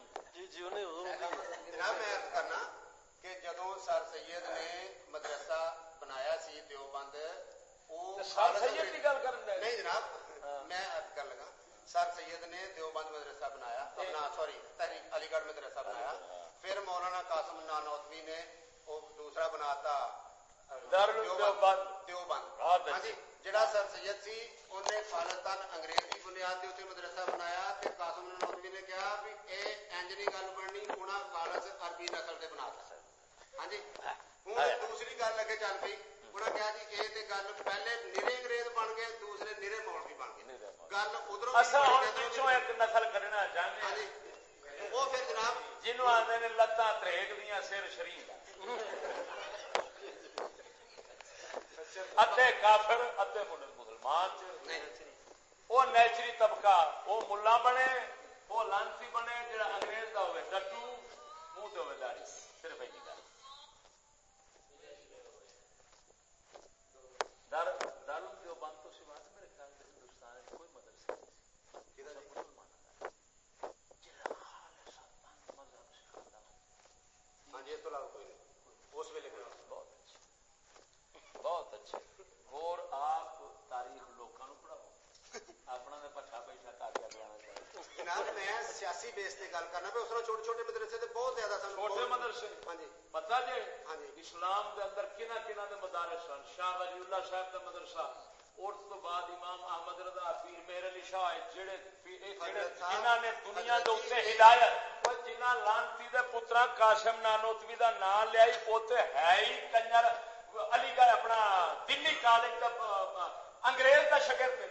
جیونے جناب میں کرنا کہ جدوں سر سید نے مدرسہ بنایا سی دیوبند وہ سر سید کی گل کرن نہیں جناب میں عرض کر لگا سر سید نے دیوبند مدرسہ بنایا اپنا سوری تحریک علی گڑھ مدرسہ بنایا پھر مولانا قاسم نانوتوی نے وہ دوسرا بناتا دیوبند دیوبند ہاں جی جڑا سر سید سی انہیں خالصتاً انگریز کی بنیاد دے اتنے مدرسہ بنایا تے قاسم نانوتوی نے کہا بھی اے انج نہیں گل بننی خالص عربی نسل دے بناتا سر ہاں جی ہن دوسری گل لگے چل پی انہاں کہا جی اے تے گل پہلے نرے انگریز بن گئے دوسرے نرے مولوی بن گئے گل ادھروں اساں ہن پیچھے ایک نسل کرنا چاہندے ہاں جی وہ پھر جناب جنوں آندے نے لتاں تریک دیاں سر شریر ادھے کافر ادے مسلمان وہ نیچری۔ طبقہ وہ ملا بنے وہ لانسی بنے جڑا انگریز کا سیاسی بیس سے گل کرنا میں اس طرح چھوٹے چھوٹے مدرسے تے بہت زیادہ سن چھوٹے مدرسے؟ ہاں جی۔ پتا جی ہاں جی۔ اسلام دے اندر کنا کنا دے مدارس سن شاہ ولی اللہ صاحب دا مدرسہ۔ اور تو بعد امام احمد رضا پیر علی شاہ جڑے جنہاں نے دنیا دے اوتے ہدایت او جنہاں لانتی دے پترا قاسم نانوتوی دا نام لیا ہے ہی کنجر علی گڑھ اپنا دلی کالج دا انگریز دا شاگرد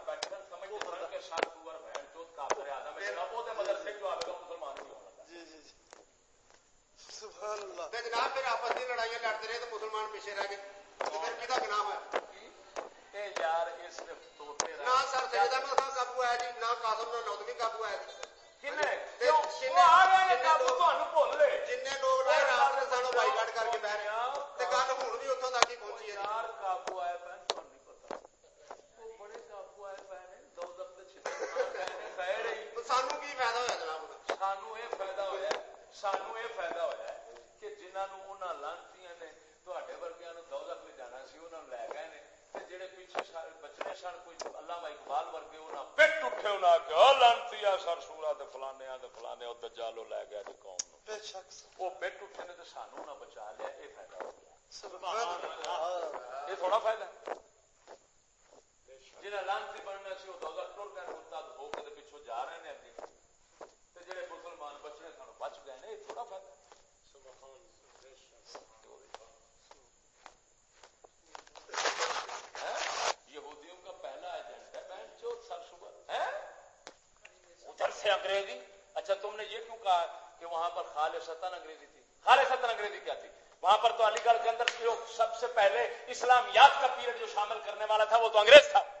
جنوب سنو بائی کٹ کر کے بہ رہے۔ ہیں گل ہوں بھی اتوں تک ہی پہنچی یار قابو آئے پہ سانو یہ فائدہ ہوا کہ جنہوں نے لانتی نے تے ورگیا دولت لے جانا سی انہوں لے گئے نے جہے پیچھے بچنے سن کوئی اللہ اٹھے نے بچا لیا یہ فائدہ ہو گیا یہ تھوڑا فائدہ ہے لانتی بننا سی وہ دولت ٹر جا رہے یہودیوں کا پہلا ایجنٹ ہے بہن چوت سرسوبر ہے ادھر سے انگریزی؟ اچھا تم نے یہ کیوں کہا کہ وہاں پر خالصتاً انگریزی تھی؟ خالصتاً انگریزی کیا تھی؟ وہاں پر تو علی گڑھ کے اندر سب سے پہلے اسلامیات کا پیریڈ جو شامل کرنے والا تھا وہ تو انگریز تھا۔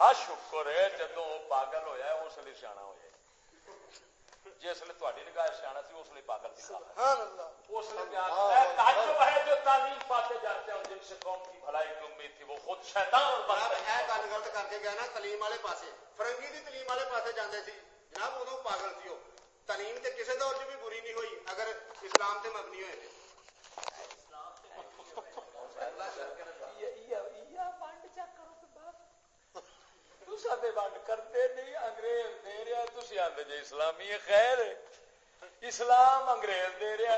ہم کو صرف خچر بناتی اس لیے سیاح ہو جائے جس لیے تاری نگاہ سیاح سی اس لیے پاگل سی اس لیے ہے جو تعلیم پاتے جاتے ہیں جن سے قوم کی بھلائی کی امید تھی وہ خود شیطان اور گل غلط کر کے گیا نا تلیم والے پاسے فرنگی کی تلیم والے پاسے جانے سی جناب ادو پاگل سی وہ تعلیم تے کسی دور چ بھی بری نہیں ہوئی اگر اسلام سے مبنی ہوئے تھے ونڈ کرتے نہیں انگریز دے رہا تھی آدھے جی اسلامی خیر اسلام انگریز دے رہا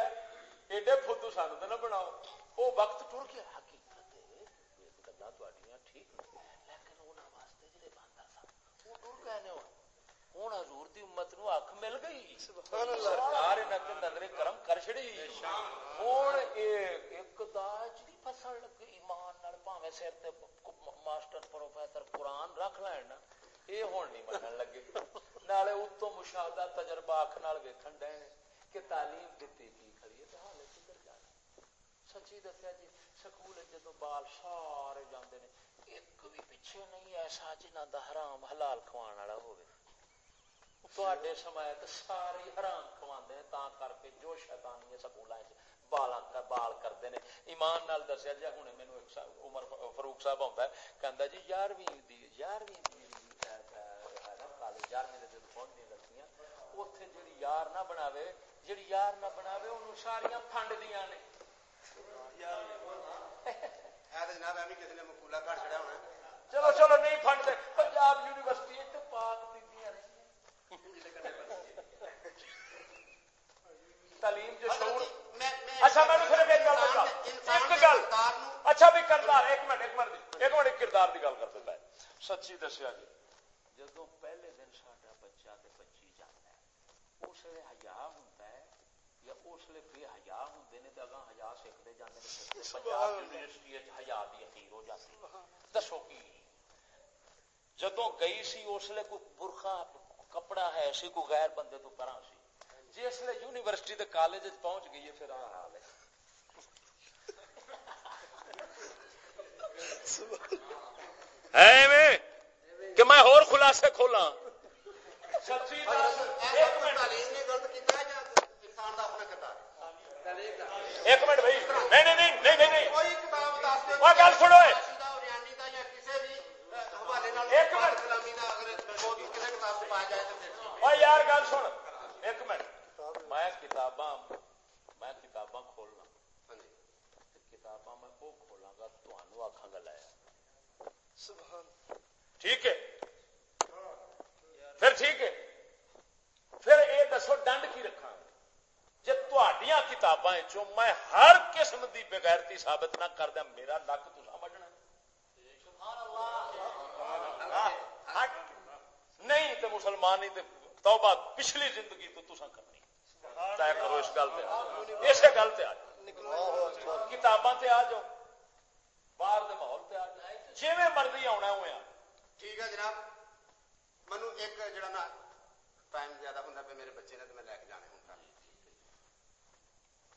ایڈے فدو سان تو نہ بناؤ۔ وہ وقت ٹر گیا۔ حقیقت گلا ٹھیک لیکن انہوں واسطے جڑے باندر سن وہ ٹر گئے ہوں حضور دی امت نو اکھ مل گئی۔ سرکار نظر کرم کر چڑی ہوں ایک داج نہیں فسن لگی ایمان نال پاوے سر تے ماسٹر پروفیسر قرآن رکھ لین یہ ہوں نہیں منن لگے نالے اتو مشاہدہ تجربہ اکھ نال ویکھن ڈے کہ تعلیم دیتی کی کھڑی ہے تے حالے کدھر جانا سچی دسیا جی سکول جدو بال سارے جاندے نے ایک بھی پیچھے نہیں ایسا جنہ دا حرام حلال کھوان والا ہوئے تے سارے حرام کما تا کر کے جو شیطانی سکول بال بال کرتے ہیں ایمان نال دسیا جی ہوں مینو عمر فروخ صاحب آتا ہے کہ جی یارویں یارویں کالج یارویں جب پہنچ لگتی اتنے جی یار نہ بناوے جی یار نہ بناوے انہوں ساریا فنڈ دیا نے چلو چلو نہیں فنڈ پنجاب یونیورسٹی پاک تعلیم جو شعور اچھا میں صرف ایک گل بتا ایک گل۔ اچھا بھی کردار ایک منٹ ایک منٹ ایک منٹ کردار کی گل کر دیتا ہے۔ سچی دسیا جی۔ جدو پہلے دن ساڈا بچہ تے بچی جانا ہے اس لیے ہے یا اس لیے بے حیا ہوں نے اگاں پنجاب یونیورسٹی اخیر ہو جاتی دسو کی؟ گئی سی اس لیے کوئی برخا کپڑا ہے سی کوئی غیر بندے تو پرا سی۔ جس لیے یونیورسٹی کے کالج پہنچ گئی ہے پھر آ حال ہے۔ کہ میں اور خلاصے کھولا ایک منٹ۔ بھائی۔ نہیں نہیں نہیں نہیں نہیں۔ گل سنو۔ یار گل سن ایک منٹ۔ میں کتاباں میں کتاباں کھولنا۔ ہاں جی۔ کتاباں میں وہ کھولا گا تمہوں آخا گا لایا ٹھیک ہے؟ پھر ٹھیک ہے۔ پھر یہ دسو ڈنڈ کی رکھا جی تھوڑیاں کتاباں میں ہر قسم کی بغیرتی ثابت نہ کر دیا میرا لک تو سمجھنا نہیں تو مسلمان نہیں توبہ پچھلی زندگی تو تسا کرنا۔ طے کرو اس گل پہ اسی گل پہ آ جاؤ کتاباں آ جاؤ باہر ماحول پہ آ جائے جی مرضی آنا ہوا ٹھیک ہے جناب۔ منو ایک جڑا نا ٹائم زیادہ ہوں پہ میرے بچے نے تو میں لے کے جانے ہوں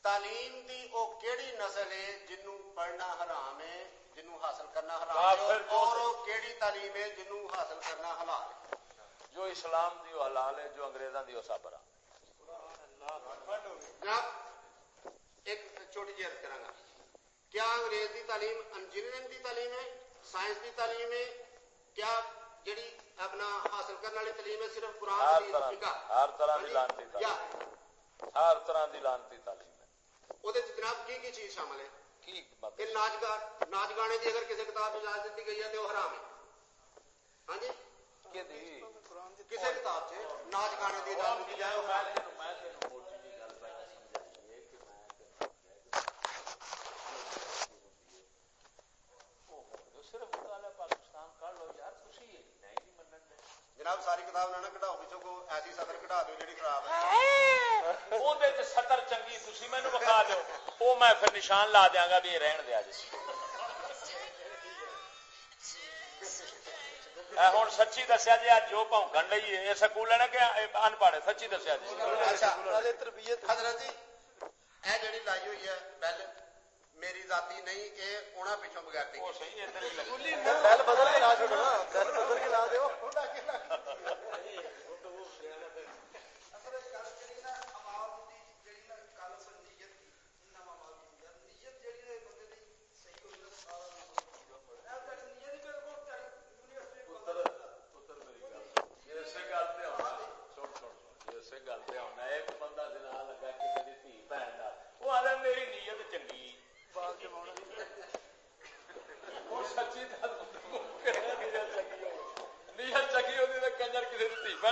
تعلیم دی او کیڑی نسل ہے جنوں پڑھنا حرام ہے جنوں حاصل کرنا حرام ہے اور او کیڑی تعلیم ہے جنوں حاصل کرنا حلال ہے۔ جو اسلام دی حلال ہے جو انگریزاں دی سابر جناب ایک چھوٹی جی ارد کرا کیا انگریز دی تعلیم انجینئرنگ دی تعلیم ہے سائنس دی تعلیم ہے کیا جڑی اپنا حاصل کرنے والی تعلیم ہے صرف قرآن ہر طرح دی لانتی تعلیم ہر طرح دی لانتی تعلیم ہے وہ جناب کی کی چیز شامل ہے ناچ گا ناچ گانے کی اگر کسی کتاب اجازت دیتی گئی ہے تو وہ حرام ہے ہاں جی کسی کتاب سے ناچ گانے کی اجازت دی جائے وہ حرام ہے جناب ساری کتاب نہ کٹاؤ پچھو کو ایسی سطر کٹا دو جی خراب ہے سطر چنگی تھی مینو بکھا دو وہ میں پھر نشان لا دیا گا بھی رہن دیا جی ہوں سچی دسیا جی اج جو پونکن لئی ہے سکول نا کہ ان پڑھ سچی دسیا جی اچھا حضرت جی اے جڑی لائی ہوئی ہے پہلے میری ذاتی نہیں کہ انہاں پیچھوں بغیر تھی وہ صحیح ادھر ہی لگی۔ بدل کے لا چھوڑو نا بدل کے لا دیو۔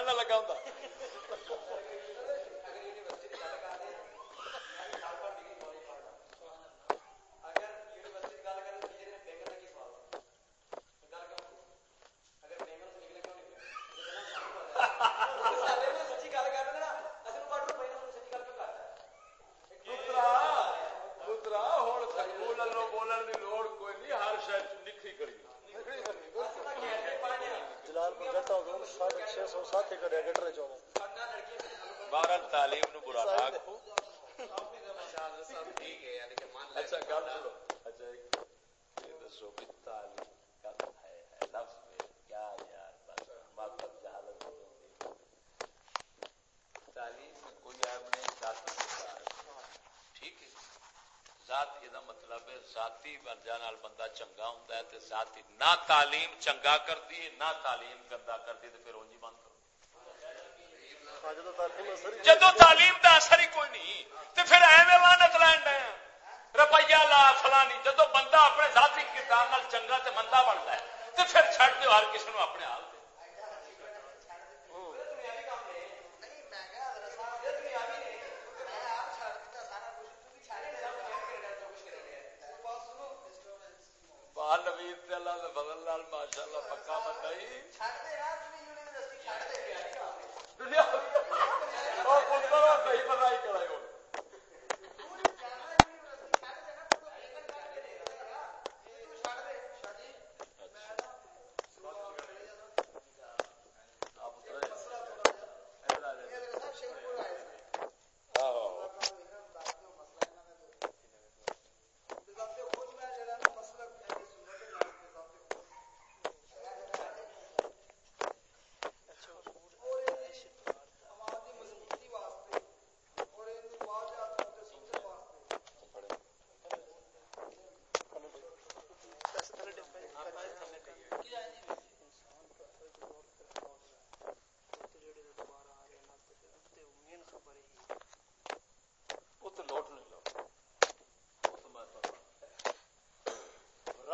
لگا ہوں ذاتی درجہ نال بندہ چنگا ہوندا ہے تے ذاتی نہ تعلیم چنگا کرتی نہ تعلیم گندا کرتی تے پھر اونجی بند کرو۔ جدو تعلیم دا اثر ہی کوئی نہیں، تے پھر ایویں لعنت لین دے روپیہ لا فلانی جدو بندہ اپنے ذاتی کردار نال چنگا تے بندہ بندا ہے، تے پھر چھڈ دیو ہر کسی نو اپنے حال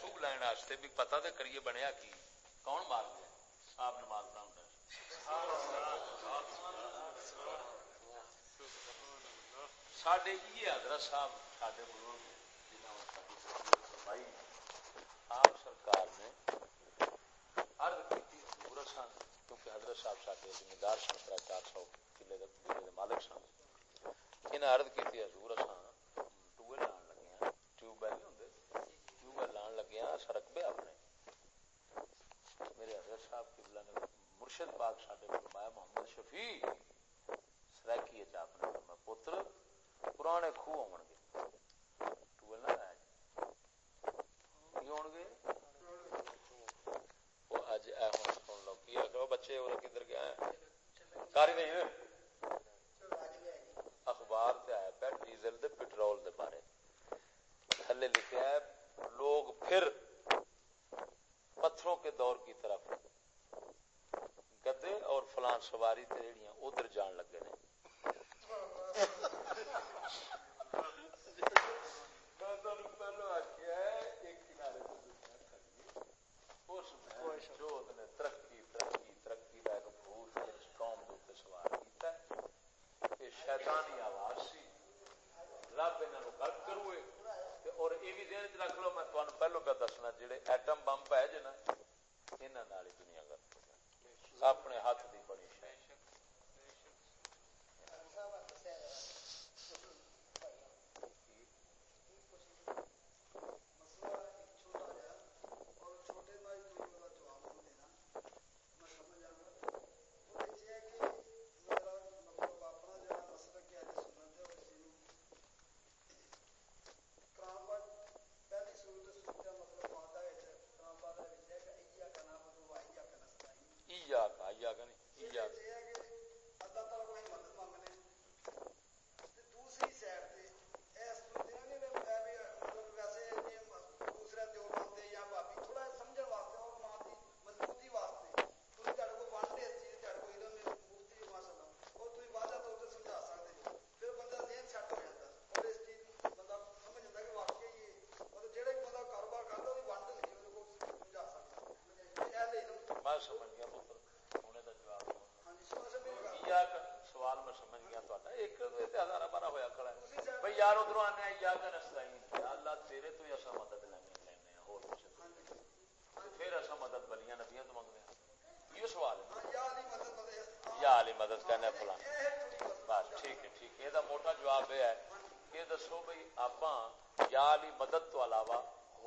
سویرے آیا لائن واسطے بھی پتا تو کریے بنیا کی، کون مار گیا آپ نماز پڑھا سڈے یہ حضرت صاحب سارے بزرگ آپ سرکار نے ارد کی حضورت سن کیونکہ حضرت صاحب سارے ذمہ دار سن تر چار سو کلے کے مالک سن انہیں ارد کی حضور اصا ٹوئل لان لگے ٹیوب ویل ہوں ٹیوب ویل لان لگے سڑک پہ اپنے میرے حضرت صاحب کی نے مرشد باغ سارے فرمایا محمد شفیع سرائکی آپ نے پتر پرانے خوہ ہو گے بچے کدھر گیا کاری نہیں اخبار سے آیا پہ ڈیزل دے پٹرول دے بارے تھلے لکھا ہے لوگ پھر پتھروں کے دور کی طرف گدے اور فلان سواری ریڑیاں گا نہیں سمجھ گیا ایک ہزار بارہ ہوا کھڑا بھائی یار ادھر آنے یا اللہ تیرے تو مدد لینے پھر مدد بنیا نبیاں تو منگنے یہ سوال ہے۔ یا علی مدد کہنا فلاں۔ بس ٹھیک ہے ٹھیک ہے۔ یہ موٹا جواب یہ ہے دسو بھائی آپ یا علی مدد تو علاوہ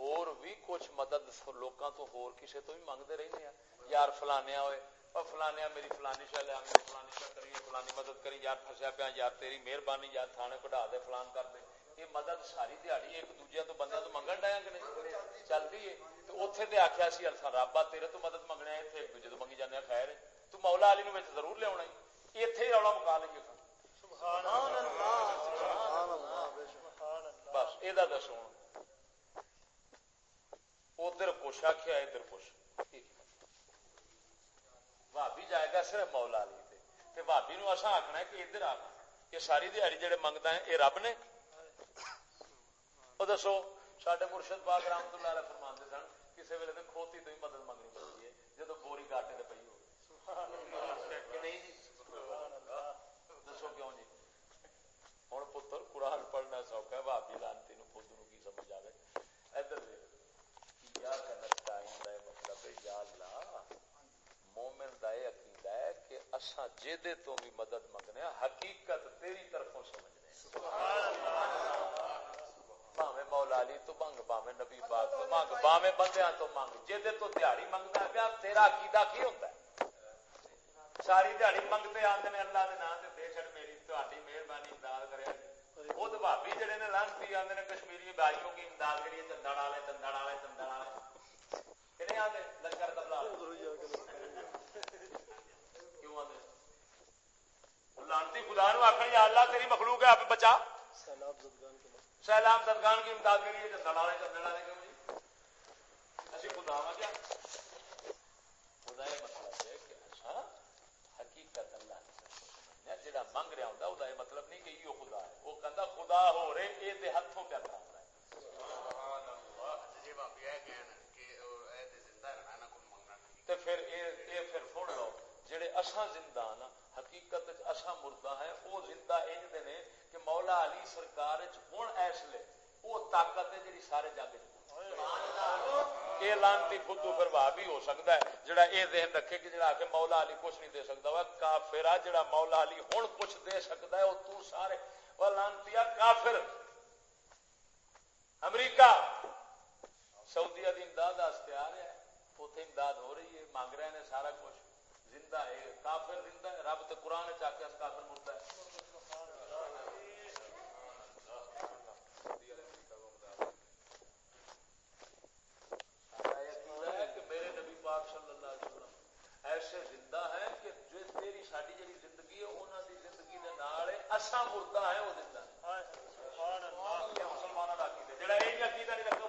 اور بھی کچھ مدد لوکاں تو کسے تو بھی منگتے رہنے ہیں۔ یار فلانیا ہوئے اور فلانے میری فلانی شا لیا فلانی شاہ کریے فلانی مدد کری یار فسیا پیا یار تیری مہربانی یار تھانے کٹا دے فلان کر دے یہ مدد ساری دیہڑی ایک دوجے تو بندہ تو منگن ڈایا کہ نہیں چل رہی ہے تو اتنے تو آخیا سی الفا رابا تیرے تو مدد منگنے اتنے ایک دوجے تو منگی جانے خیر تو مولا علی نو ضرور لیا اتنے ہی رولا مکا لیں گے بس یہ دس ہوں ادھر کچھ آخیا ادھر کچھ بھابی جائے گا صرف مولا علی بھابی نو آخنا ہے کہ ادھر آنا یہ ساری دیہی جہے منگتا ہے یہ رب نے وہ دسو سڈے مرشد باغ رام تو لال فرما سن کسی ویلے تو کھوتی تو ہی مدد منگنی پڑتی ہے جب بوری گاٹے سے پی ہو دسو کیوں جی ہوں پتر قرآن پڑھنا سوکھا ہے بھابی لانتی خود نو کی سمجھ آئے ادھر یا مطلب یا اللہ مومن دا یہ عقیدہ ہے کہ اساں جیدے تو بھی مدد منگنے ہاں، حقیقت تیری طرفوں سمجھنے ہاں۔ باویں مولا علی تو منگ باویں نبی پاک تو منگ باویں بندیاں تو منگ۔ جیدے تو دیہڑی منگتا پیا، تیرا عقیدہ کی ہوتا ہے؟ ساری دیہڑی منگتے آتے ہیں اللہ کے نام سے دے چڑ میری تاری مہربانی امداد کرے۔ خود بھابی جڑے نے لانتی آتے ہیں کشمیری بھائیوں کی امداد کریے، چندڑ والے چندڑ والے چندڑ والے۔ کہ آتے لنگر تبلا۔ لانتی خدا نو آخر یا اللہ تیری مخلوق ہے آپ بچا۔ سیلاب زدگان کی امداد کریے چندن والے چندن والے کیوں جی۔ اچھی خدا وا کیا؟ خدا یہ مطلب ہے کہ اچھا حقیقت اللہ جہاں منگ رہا ہوتا وہ مطلب نہیں کہ یہ خدا ہے۔ وہ کہتا خدا ہو رہے یہ ہاتھوں پہ کرا پھر یہ پھر سن لو۔ جہے اصا زندہ ہاں نا، حقیقت اصا مردہ ہیں وہ زندہ انج نے کہ مولا علی سرکار ہوں اس لیے وہ طاقت ہے جی سارے جگ یہ لانتی فدو پرواہ بھی ہو سکتا ہے، جڑا یہ ذہن رکھے کہ جڑا کہ مولا علی کچھ نہیں دے سکتا، وہ کافر آ جڑا مولا علی ہوں کچھ دے سکتا ہے وہ تو سارے، وہ لانتی کافر۔ امریکہ، سعودی کی امداد آ رہا ہے اتنے امداد ہو رہی ہے، مانگ رہے ہیں سارا کچھ۔ زندہ ہے کافر زندہ ہے رب تو قرآن چاہے کافر مردہ ہے۔ میرے نبی پاک ایسے زندہ ہیں کہ جو تیری ساری جی زندگی ہے انہوں دی زندگی دے نال اصا مردہ ہے وہ زندہ ہے کا جڑا یہ عقیدہ نہیں